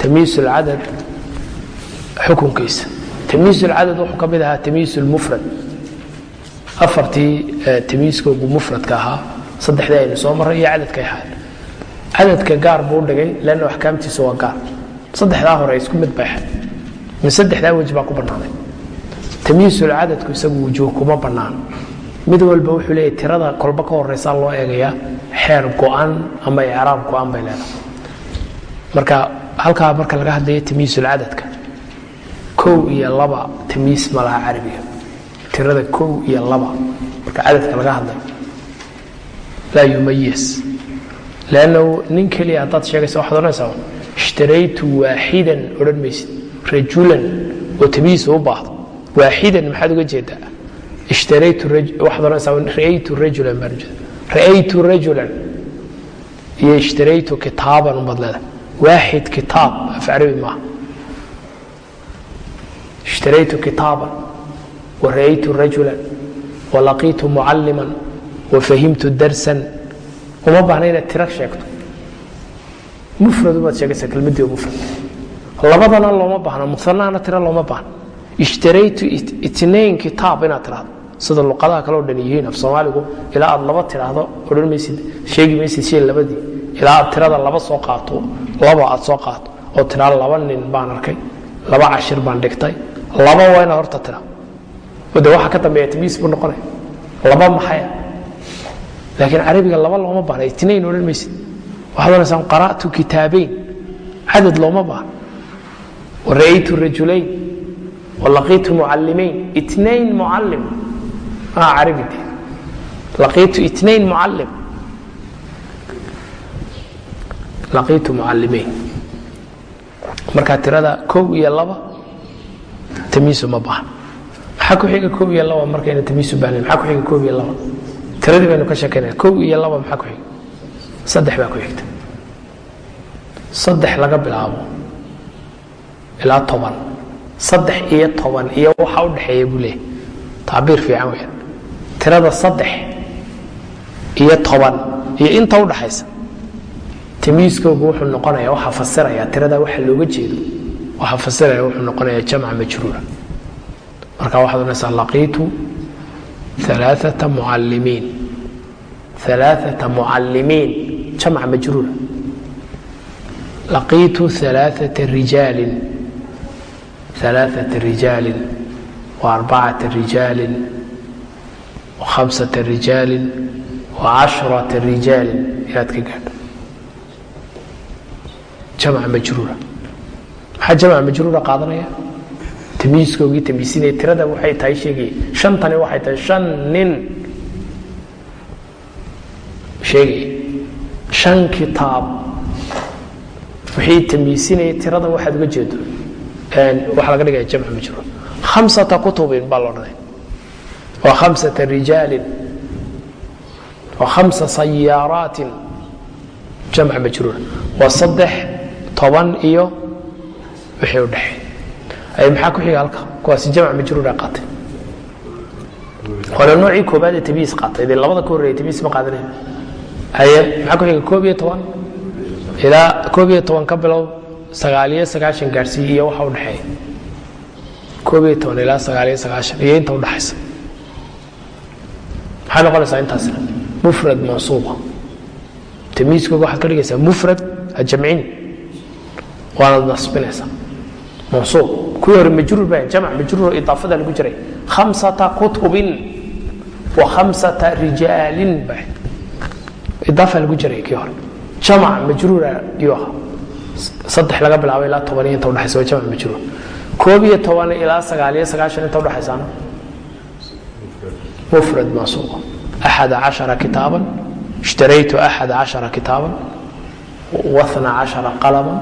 tamiis cadad xukunkiisa. Tamiis cadad wuxuu ka mid ahaa tamiis mufrad. Afartii eh, tamiiskoogu mufradka ahaa saddexdii aynu soo marray iyo cadadkay ahaad cadadka gaar buu dhigay lanno axkaamtiisa waa gaar. Saddexdaa hore isku mid bay ahayd. Min saddexdaa wej baa ku bannaaday. Tamiisul cadadku isagu wujuuh kuma bannaano mid walba wuxuu leeyahy tirada kolba ka horraysaa loo eegayaa xeer go-an ama icraab go-an bay leedahay. Marka halkaa marka laga hadlayo tamyiisulcadadka kow iyo laba tamyiis ma laha carabiga. Tirada kow iyo laba marka cadadka laga hadlayo. Laa yumayis lannahu nin keliya haddaad sheegaysa waxaad odhanaysaa ishtaraytu waaxidan odhan maysid. Rajulan oo tamyiis u baahdo. Waaxidan maxaad uga jeedaa. Ishtaraytu waxaad odhanaysaa ra'aytu rajulan baan ujeeda ra'aytu rajulan iyo ishtaraytu kitaaban ubaad leedahay waaxid kitaab af carabi maaha ishtaraytu kitaaban wara'aytu rajulan walaqiitu mucalliman wafahimtu darsan uma baahna inaad tiro sheegto mufrad ubaad sheegaysaa kelmadii mufrad labadana looma baahna musanahana tiro looma baahna ishtaraytu itnain kitaab inaad tidhahdo sida luqadaha kale o dhan yihiin af soomaaligu ilaa aad laba tidhaahdo odhan maysid sheegi maysid shay labadii ilaa aad tirada laba soo qaato laba aad soo qaato oo tiraa laba nin baan arkay laba cashir baan dhigtay laba waa inaad horta tira. De waxa ka dambeeya tamiis buu noqonaya laba maxaya laakiin carabiga laba looma baahna itnain odhan maysid. Waxaad ohanaysaa qara'tu kitaabayn cadad looma baahna. Wara'aytu rajulayn walaqiitu mucallimayn itnain mucallim. Maa carabi de laqiitu itnain mucallim laqiitu mucallimayn markaa tirada kow iyo laba tamiisu ma baahna maxaa ku xiga kow iyo laba markayna tamiisu baahnayn maxaa ku xiga kow iyo laba? Tiradii baynu ka sheekaynaya kow iyo laba maxaa ku xiga? Saddex baa ku xigta. Saddex laga bilaabo ilaa toban. Saddex iyo toban iyo waxa u dhexeeya buu leeyahy tacbiir fiican weyan tirada saddex iyo toban iyo inta u dhaxaysa tamiiskoogu wuxuu noqonaya waxaa fasiraya tiradaa waxa looga jeedo waxaa fasiraya wuxuu noqonaya jamca majruura. Marka waxaad odhanaysaa laqiitu alaaata mucalimiin alaaata mucalimiin jamca majruura. Laqiitu alaaata rijaalin. Alaaata rijaalin. Wa arbacata rijaalin. Wa khamsata rijaalin. Wa cashrata rijaalin. Inaad ka gaadho jamc majruura. Maxaa jamc majruura qaadanaya. Tamiiskoogii tamiisinaya tirada waxay tahay sheegaya shantani waxay tahay shan nin. Sheegaya shan kitaab. Wixii tamiisinaya tirada waxaad uga jeedo. Waxaa laga dhigaya jamc majruur hamsata kutubin baa loodhanay wa hamsata rijaalin. Wa hamsa sayaaraatin jamc majruur waa saddex toban iyo wixii u dhexeey maxaa ku xiga halka kuwaasi jamc majruura qaatay. Waana noocii koobaad ee tamiis qaatay. Dee labada ka horreeya tamiis ma qaadanaya haye maxaa ku xiga koob iyo toban? Ilaa koob iyo toban ka bilow sagaaliyo sagaashan gaadhsiiy iyo waxa u dhexeeya koob iyo toban ilaa sagaaliyo sagaashan. Iyo inta udhexaysa maxay noqonaysaa intaasna mufrad mansuuba. Tamiiskooga waxaad ka dhigaysaa mufrad ha jamcin waanaad nasbinaysaa mansuub. Kuwii hore majruur baa jamc majruuro idaafada lagu jiray. Khamsata kutubin wa khamsata rijaalin baa idaafa lagu jiray kii hore. Jamac majruura iyo saddex laga bilaabo ilaa tobaniyo inta udhexaysa waa jamac majruur. Koob iyo toban ilaa sagaaliyo sagaashan inta udhexaysaana mufrad mansuub. Axad cashara kitaaban. Ishtaraytu axad cashara kitaaban. Wathna cashara qalama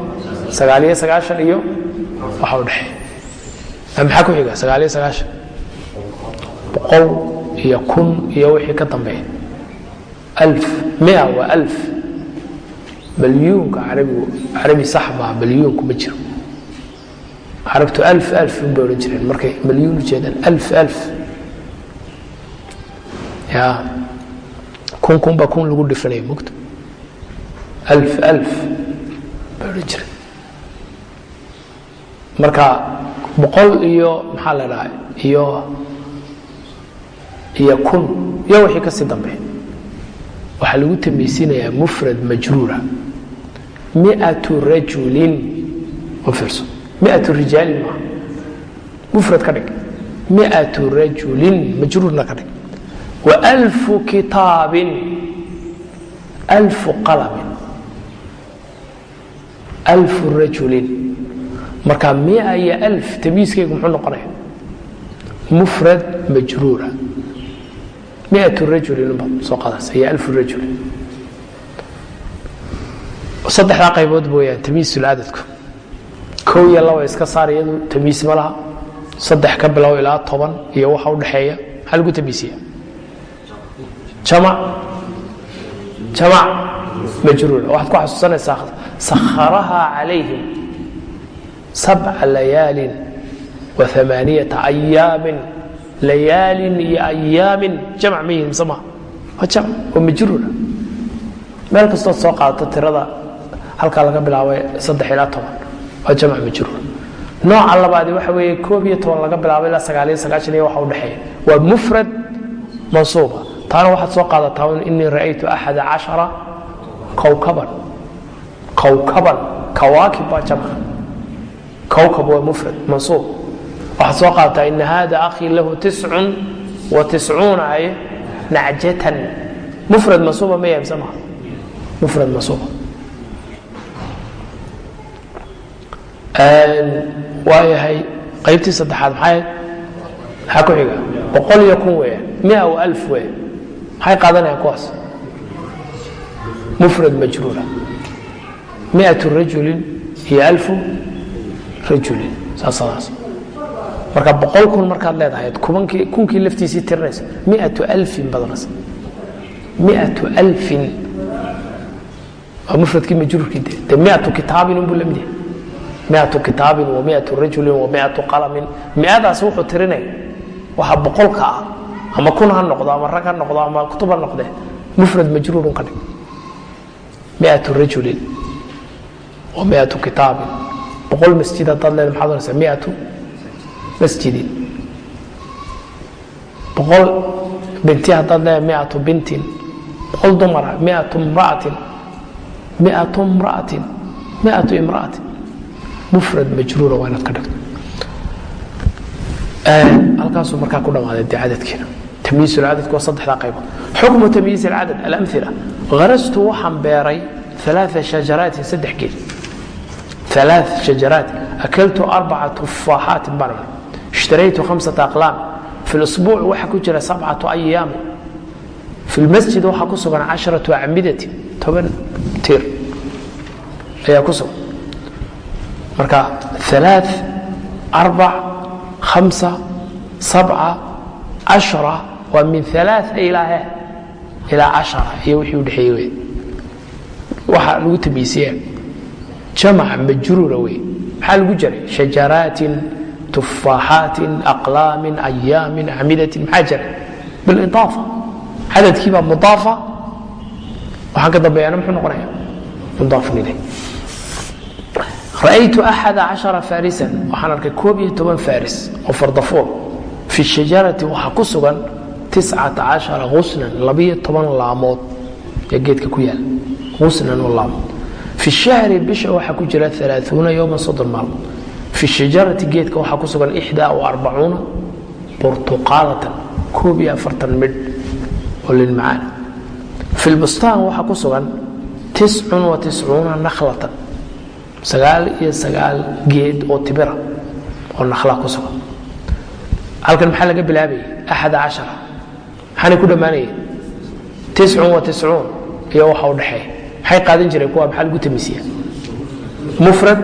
sagaaliyo sagaashan iyo waxa u dhexeeya maxaa ku xiga? sagaaliyo sagaashan. Boqol iyo kun iyo wixii ka dambeeya alf mia waa alf. Balyuunka carabigu carabi sax maa balyuunku ma jiro. Carabtu alf alf unbay odhan jireen. Markay balyuun u jeedaan alf alf. Ya. Kun kun baa kun lagu dhifanaya mogto alf alf. Bay odhan jireen marka boqol iyo maxaa la dhaha iyo iyo kun. Iyo wixii ka sii dambeeya waxaa lagu tambaysiinayaa mufrad majruura. Miatu rajulin. U fiirso. Miatu rijaalin maaha mufrad ka dhig. Miatu rajulin. Majruurna ka dhig. Wa alfu kitaabin. Alfu qalamin alfu rajulin marka mia iyo alf tamyiiskaygu muxuu noqonaya? Mufrad majruura. Miatu rajulin baad soo qaadaysa iyo alfu rajulin saddexdaa qaybood mooyaan tamyiisulcadadku kow iyo laba iska saar iyadu tamyiis ma laha. Saddex ka bilow ilaa toban iyo waxa u dhexeeya maxaa lagu tamyiisiya jamac. Jamac majruura. Waxaad ku xasuusanaysaa sakharaha calayhim sabca layaalin wa amaaniyata ayaamin layaalin iyo ayaamin jamc ma yihiin mise maa waa jamc waa majruura meel kastood soo qaadato tirada halkaa laga bilaabay saddex ilaa toban waa jamc majruur nooca labaadi waxa weeye koob iyo toban laga bilaabo ilaa sagaaliyo sagaashan iyo waxa u dhexeeya waa mufrad mansuuba taana waxaad soo qaadataa un inii ra'aytu axada cashara kowkaban kowkaban kawaakib baa jamca kowkab waa mufrad mansuub. Waxaad soo qaadataa ina hada akhii lahu tiscun wa tiscuuna ay nacjatan. Mufrad mansuuba ma yahay mise maha mufrad mansuuba. Waayahay qaybtii saddexaad maxay? Maxaa ku xiga? Boqol iyo kun weya mia wa alf weya maxay qaadanayaan kuwaas? Mufrad majruura. Miatu rajulin iyo alfu rajulin saasadaas marka boqol kun markaad leedahay kubankii kunkii laftiisii tirinaysa miatu alfin badanaysa miatu alfin. Waa mufradkii majruurkii de de miatu kitaabin unbuu la mid yahay. Miatu kitaabin wa miatu rajulin wa miatu qalamin. Miadaas wuxuu tirinaya waxa boqolka ah. Ama kun ha noqdo ama rag ha noqdo ama kutub ha noqdee mufrad majruurun ka dhig miatu rajulin wa miatu kitaabin boqol masjid haddaad leeda maxad oreysaa miatu masjidin boqol binti haddaad leeda miatu bintin boqol dumara miatu imra'atin miatu imra'atin miatu imra'atin mufrad majruura waa inaad ka dhigto halkaasuu markaa ku dhammaaday dee cadadkeena tamyiis lcadadku waa saddexdaa qaybood xukmu tamyiis alcadad alamila garastu waxaan beeray alaaa shajaraatin saddex geed aa shajaraat akaltu arbaca tufaaxaatin baan ihi ishtaraytu hamsata aqlaam fi lsbuuc waxaa ku jira sabcatu ayaamin fi lmasjid waxaa ku sugan casharatu acmidati toban tiir ayaa ku sugan marka alaa arbac hamsa sabca ashra waa min alaaثa ilaa ilaa cashara iyo wixii udhexeeyey waxaa lagu tamiisiyaa jamac majruura wey maxaa lagu jaray? Shajaraatin tufaaxaatin aqlaamin ayaamin acmidatin maxaa jaray? Biliaafa cadadkii baa mudaafa. Waxaan ka dambeeyana muxuu noqonaya mudaafun ilay ra'aytu axada cashara farisan waxaan arkay koob iyo toban faris oo fardafool. Fi shajarati waxaa ku sugan tiscata cashara husnan labiyo toban laamood. Ee geedka ku yaalla fi shahri bisha waxaa ku jira aauuna yowma soddon maalmood. Fi shajarati geedka waxaa ku sugan ixdaa arbacuuna burtuqaalatan koob iyo afartan midh oo lilmacaani fi lbustaan waxaa ku sugan tiscun wa tiscuuna nakhlatan sagaal iyo sagaal geed oo tibira oo nakhlaa ku sugan. Halkan maxaa laga bilaabayay axada cashara. Maxaanay ku dhammaanayeen? Tiscun wa tiscuun iyo waxa u dhexeeya maxay qaadan jireen kuwa maxaa lagu tamisiya mufrad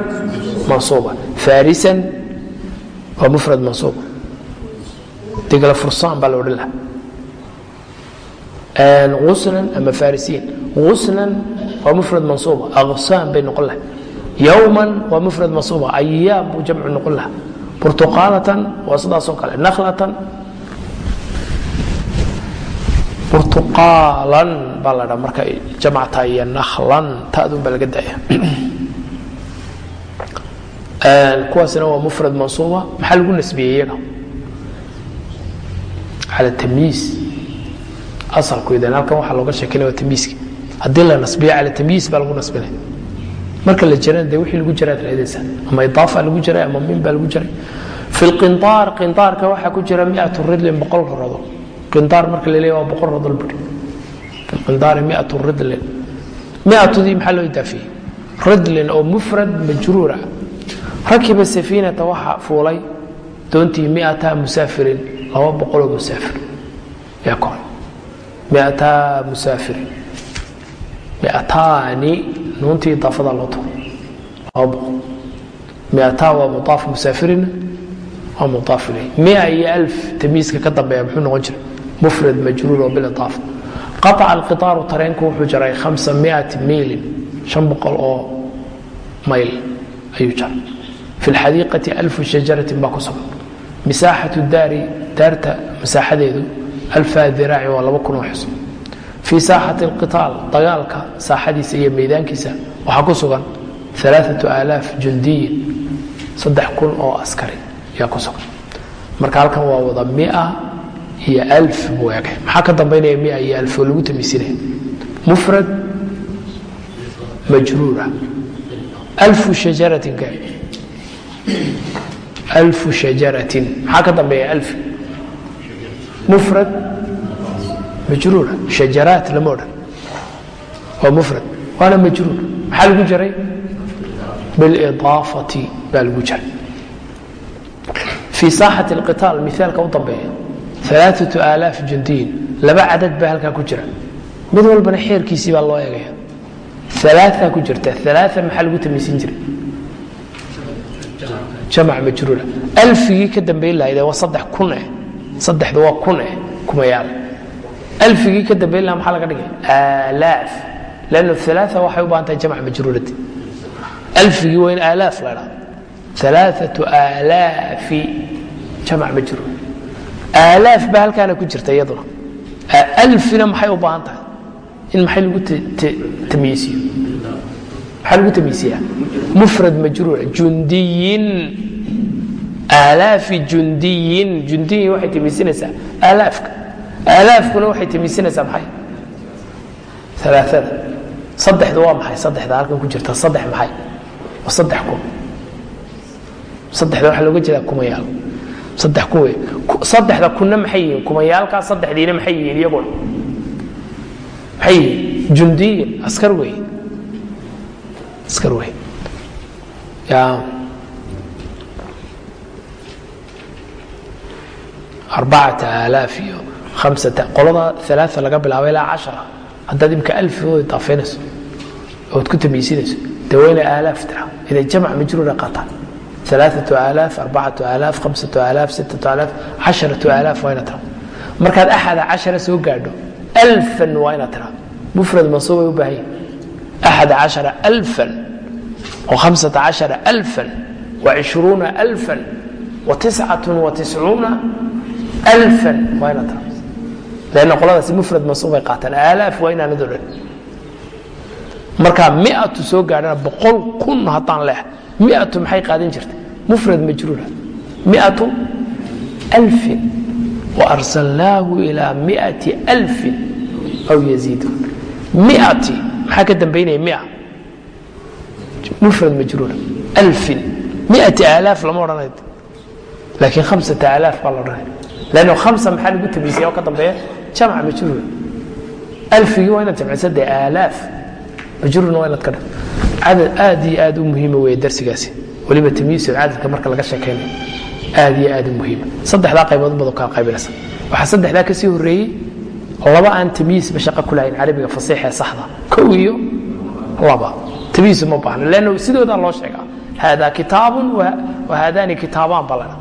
mansuuba. Farisan waa mufrad mansuuba. Degla fursaan baa la odhan lahaa. Usnan ama farisiin usnan waa mufrad mansuuba. Aqsaan bay noqon lahay yowman waa mufrad mansuuba. Ayaam buu jamcu noqon lahaa. Burtuqaalatan waa sidaasoo kale. Nakhlatan burtuqaalan baa la dhaa marka jamcta iyo nakhlan tadun baa laga daya kuwaasina waa mufrad mansuuba. Maxaa lagu nasbiyey iyaga? Cala tamyiis asalku idan halkan waxaa looga sheekeynaya waa tamyiiska haddii la nasbiyo cala tamyiis baa lagu nasbinaya. Marka la jirana dee wixii lagu jiraad raadaysaa ama idaafa lagu jiray ama min baa lagu jiray fi lqindaar qindaarka waxaa ku jira miatu ridlin boqol rado qindaar marka la leeya waa boqol rodol buri fi lqindaari miatu ridlin. Miatudii maxaa loo idaafiyey ridlin oo mufrad majruura. Rakiba safiinata waxaa fuulay doontii miata musaafirin laba boqoloo musaafir. Yaa koray miata musaafirin. Miataani nuuntii idaafada loo tuuro. Laba boqol. Miata waa mudaaf musaafirina waa mudaaf ilayh mia iyo alf tamiiska ka dambeeya muxuu noqon jiray mufrad majruur oo bilidaafa qaaca alqitaaru tareenku wuxuu jaray miati miilin oo mayl ayuu jaray fi lxadiiqati alfu shajaratin baa ku sugan misaaxatu daari daarta masaaxadeedu alfa diraacin waa laba kun oo xusn fii saaxati alqitaal dagaalka saaxadiisa iyo meydaankiisa waxaa ku sugan alaaatu aalaaf jundiyin saddex kun oo askari ayaa ku sugan marka halkan waa wada mia iyo alf buu egay maxaa ka dambaynaya mia iyo alf oo lagu tamiisinaya mufrad majruura. Alfu shajaratin ka alfu shajaratin. Maxaa ka dambeeya alf? Mufrad majruura. Shajaraat lama odhan. Waa mufrad waana majruur. Maxaa lagu jaray? Bilidaafati baa lagu jaray. Fii saaxati alqitaal miaalka u dambeeya alaaatu aalaaf jundiyin laba cadad baa halkaa ku jira. Mid walbana xeerkiisii baa loo eegaya. Alaaaa ku jirta. Alaaa maxaa lagu tamiisin jiray? Jamac majruura. Alfigii ka dambayn lahayd waa saddex kun eh. Saddexdu waa kun eh kumayaal alfigii ka dambayn lahaa maxaa laga dhigay? Aalaaf. Lanno alaaaa waxay u baahan tahay jamac majruurati. Alfigii waa aalaaf la dhaa alaaatu aalaafi jamac majruur aalaaf baa halkaana ku jirta iyaduna. Alfina maxay u baahan tahay? In maxay lagu tamyiisiyo? Maxaa lagu tamyiisiyaa? Mufrad majruura jundiyin. Aalaafi jundiyin. Jundiyin waxay tamyiisinaysaa aalaafka aalaafkuna waxay tamyiisinaysaa maxay? Alaaada saddexda waa maxay? Saddexda halkan ku jirta saddex maxay? Waa saddex kun saddexda waxaa looga jeedaa kumayaal saddex kun wey. Saddexda kunna maxay yihiin? Kumayaalkaa saddexdiina maxay yihiin? Iyaguna maxay yihiin? Jundiyin askar wey. Askar wey. Ya arbacata aalaaf iyo hamsata qolada alaaa laga bilaabo ilaa cashara. Haddaad imka alfooda daafaynayso ood ku waa inay aalaaf tira. Inay jamc majruura qaataan ثلاثة آلاف أربعة آلاف خمسة آلاف ستة آلاف عشرة آلاف waa ina tira markaad أxada caشhaرa soo gaadho ألفا waa ina tira mfrad mansuub ay u baahan أxad caشhaرa ألفا وخمسة caشhaرa ألفا وعشhروuنa ألفا وتسعة وتسعوuنa ألفا waa ina tira لأن qoladaasi mfrad mansuub ay qaataan آلاaf waa inaanad odhan markaa miatu soo gaadhana boqol kun haddaan leeh miatu maxay qaadan jirtay mufrad majruura miatu alfin waarsalnaahu ilaa miati alfin aw yaziidun miati maxaa ka dambaynaya mia mufrad majruura alfin miati aalaaf lama odhanay laakiin khamsata aalaaf baa la odhanaya lanno khamsa maxaa lagu tabiisaya oo ka dambeeya jamc majruura alfigii waa inaad jamcisa dee aalaaf majruurna waa inaad ka dhig cadad aad iyo aad u muhiima wey darsigaasi. Weliba tamyiisul cadadka marka laga sheekaynayo aad iyo aad u muhiima. Saddexdaa qaybood bad kala qaybinaysa waxaa saddexdaa ka sii horreeyey laba aan tamyiisba shaqo ku lahayn carabiga fasiix ee saxda kow iyo laba. Tamyiis ma baahna leanna sidoodaa loo sheegaa. Haadaa kitaabun wa haadaani kitaabaan baa ladha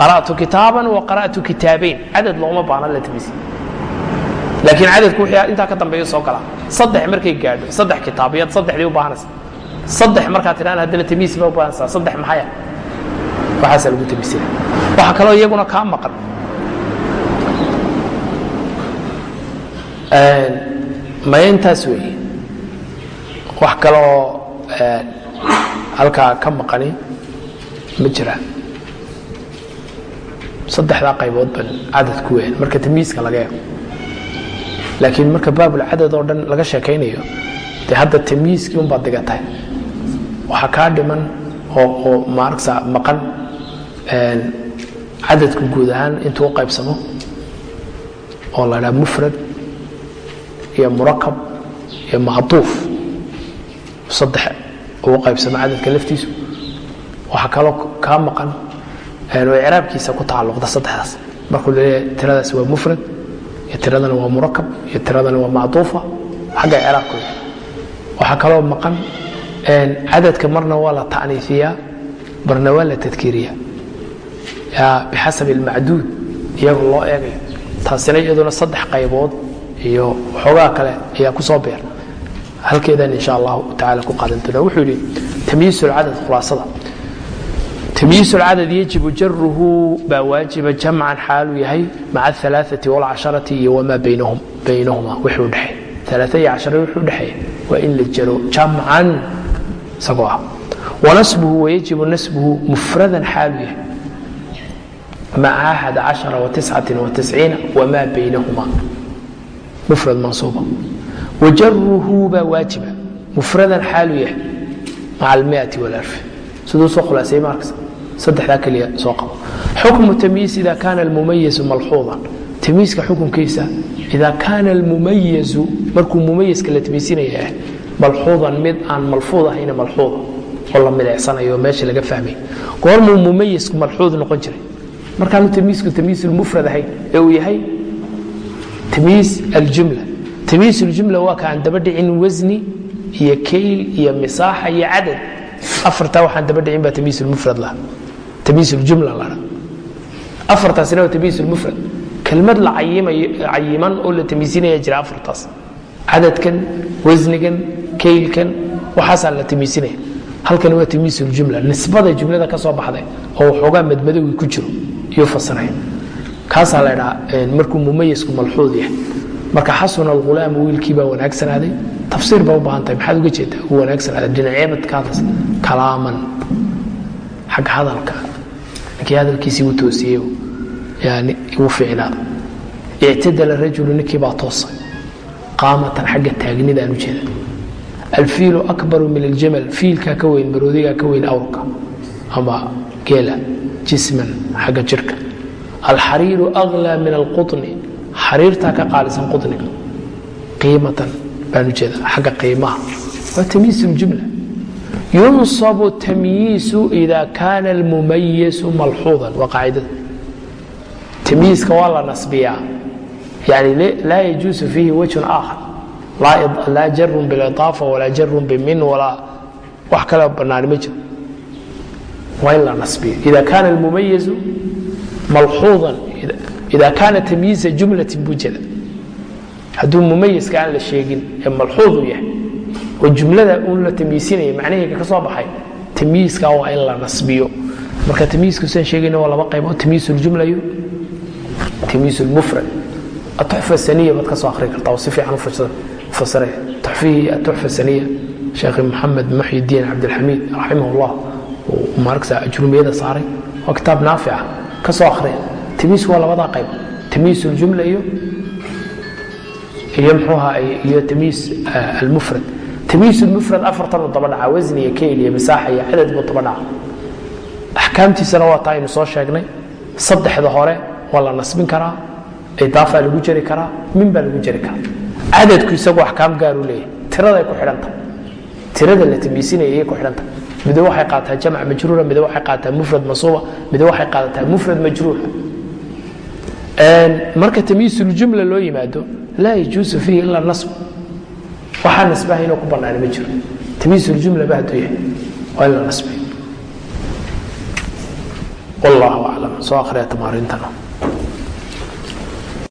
qara'tu kitaaban wa qara'tu kitaabayn cadad looma baahna la tamyiisi laakiin cadadku wixii intaa ka dambeeya soo galaa saddex markay gaadho saddex kitaabiyaad saddexdii u baahanaysa saddex markaa tidhaan haddana tamiis ba u baahanaysaa saddex maxaya waxaasaa lagu tamiisina waxaa kaloo iyaguna kaa maqan. Maya intaas weeye. Wax kaloo halkaa ka maqani ma jiraan saddexdaa qaybood ban cadad ku weyn. Marka tamiiska laga eego laakiin marka baabulcadad oo dhan laga sheekaynayo dee hadda tamyiiskii unbaad digatay waxaa kaa dhiman oo maaragsa maqan cadadku guud ahaan intuu u qaybsamo oo la dhaa mufrad iyo murakab iyo macduuf saddex uu qaybsamo cadadka laftiisu waxaa kaloo kaa maqan oo icraabkiisa ku tacalluqda saddexdaas. Markuu leeyahay tiradaas waa mufrad iyo tiradana waa murakab iyo tiradana waa macduufa xagga icraabkooda. Waxaa kaloo maqan cadadka marna waa la taniifiyaa marna waa la tadkiiriya bixasab اlmacduud iyagoo loo eegayo taasina iyaduna saddex qaybood iyo waxoogaa kale ayaa ku soo beer halkeedan insha allahu taala ku qaadan doona wuxuu yidhi tamyiis اlcadad khulaasada tamyiis اlcadad yajibu jaruhu baa waajiba jamcan xaaluu yahay maca aلثalaaثaةi واlcasharati iyo wamaa baynahuma wixuu dhexeey alaa iyo cashara wixuu dhexeeya waa in la jaro jamcan isagoo ah. Wanasbuhu wayajibu nasbuhu mufradan xaalu yahay. Maca axad cashara watiscati watisciina wamaa baynahuma. Mufrad mansuuba. Wajaruhu baa waajiba. Mufradan xaalu yahay. Maca almiati walarfi siduu soo khulaasay markas saddexdaa keliya soo qabo. Xukmu tamyiis ida kaana almumayizu malxuudan. Tamyiiska xukunkiisa ida kaana almumayizu markuu mumayiska la tamyiisinaya malxuudan mid aan malfuud ahayna malxuuda oo la mideecsanayo oo meesha laga fahmay. Goormuu mumayisku malxuud noqon jiray. Markaanu tamyiisku tamyiis ulmufrad ahayn ee uu yahay tamyiis aljumla. Tamyiis uljumla waa ka aan daba wasni iyo kayl iyo misaaxa iyo cadad. Afartaa waxaan daba dhicin baa tamyiis ulmufrad laha tamyiis uljumla ladha afartaasina waa tamyiis ulmufrad kelmad la cayiman oo la tamyiisinaya jira afartaas cadadkan wasnigan kaylkan waxaasaa la tamiisinaya halkan waa tamiis uljumla nisbada jumlada ka soo baxday oo waxoogaa madmadowgi ku jiro iyuu fasiraya kaasaa la dhaa markuu mumayisku malxuud yahay marka xasuna alghulaam wiilkii baa wanaagsanaaday tafsiir ba u baahan tahay maxaad uga jeedaa uu wanaagsanaaday dhinaceebad ka hadlaysa kalaaman xagga hadalka ninkii hadalkiisii u toosiyey yani igu ficnaada ictadala rajulu ninkii baa toosay qaamatan xagga taagnidaan u jeeda. Alfiilu akbaru min aljamal fiilkaa ka weyn maroodigaa ka weyn awrka ama geela jisman xagga jirka. Alxariiru aklaa min alquطni xariirtaa ka qaalisan quطniga qiimatan baan u jeeda xagga qiimaha. Waa tamyiis ljumla yunsabu tamyiisu ida kaana almumayisu malxuudan waa qaacidada. Tamyiiska waa la nasbiyaa yani laa yajuusu fiihi wajhun aakhar laa jarun biاliطaafa walaa jarun bimin walaa wax kale banaani ma jiro waa in la nasbiyo ida kaana almumayizu malxuudan ida kaana tamyiiza jumlatin buu jeda hadduu mumayiska aan la sheegin ee malxuud u yahay oo jumlada uun la tamyiisinaya macnaheega ka soo baxay tamyiiska waa in la atuxfa saddexda hore waa la nasbin karaa idaafaa lagu jeri karaa min baa lagu jeri karaa. Cadadku isagu axkaam gaaru leeyahay. Tiraday ku xidhanta tirada la tamyiisinaya ayay ku xidhanta mido waxay qaataa jamc majruura mido waxay qaataa mufrad masuuba mido waxay qaadataa mufrad majruura. Marka tamyiis ljumla loo yimaado laa yajuusu fiihi ila nasb waxaa nasbaha inuu ku banaani ma jiro. Tamyiis ljumla ba hadduu yahay. Waa in la nasbay. Wallahu aclam. Soo akhriya tamaariintana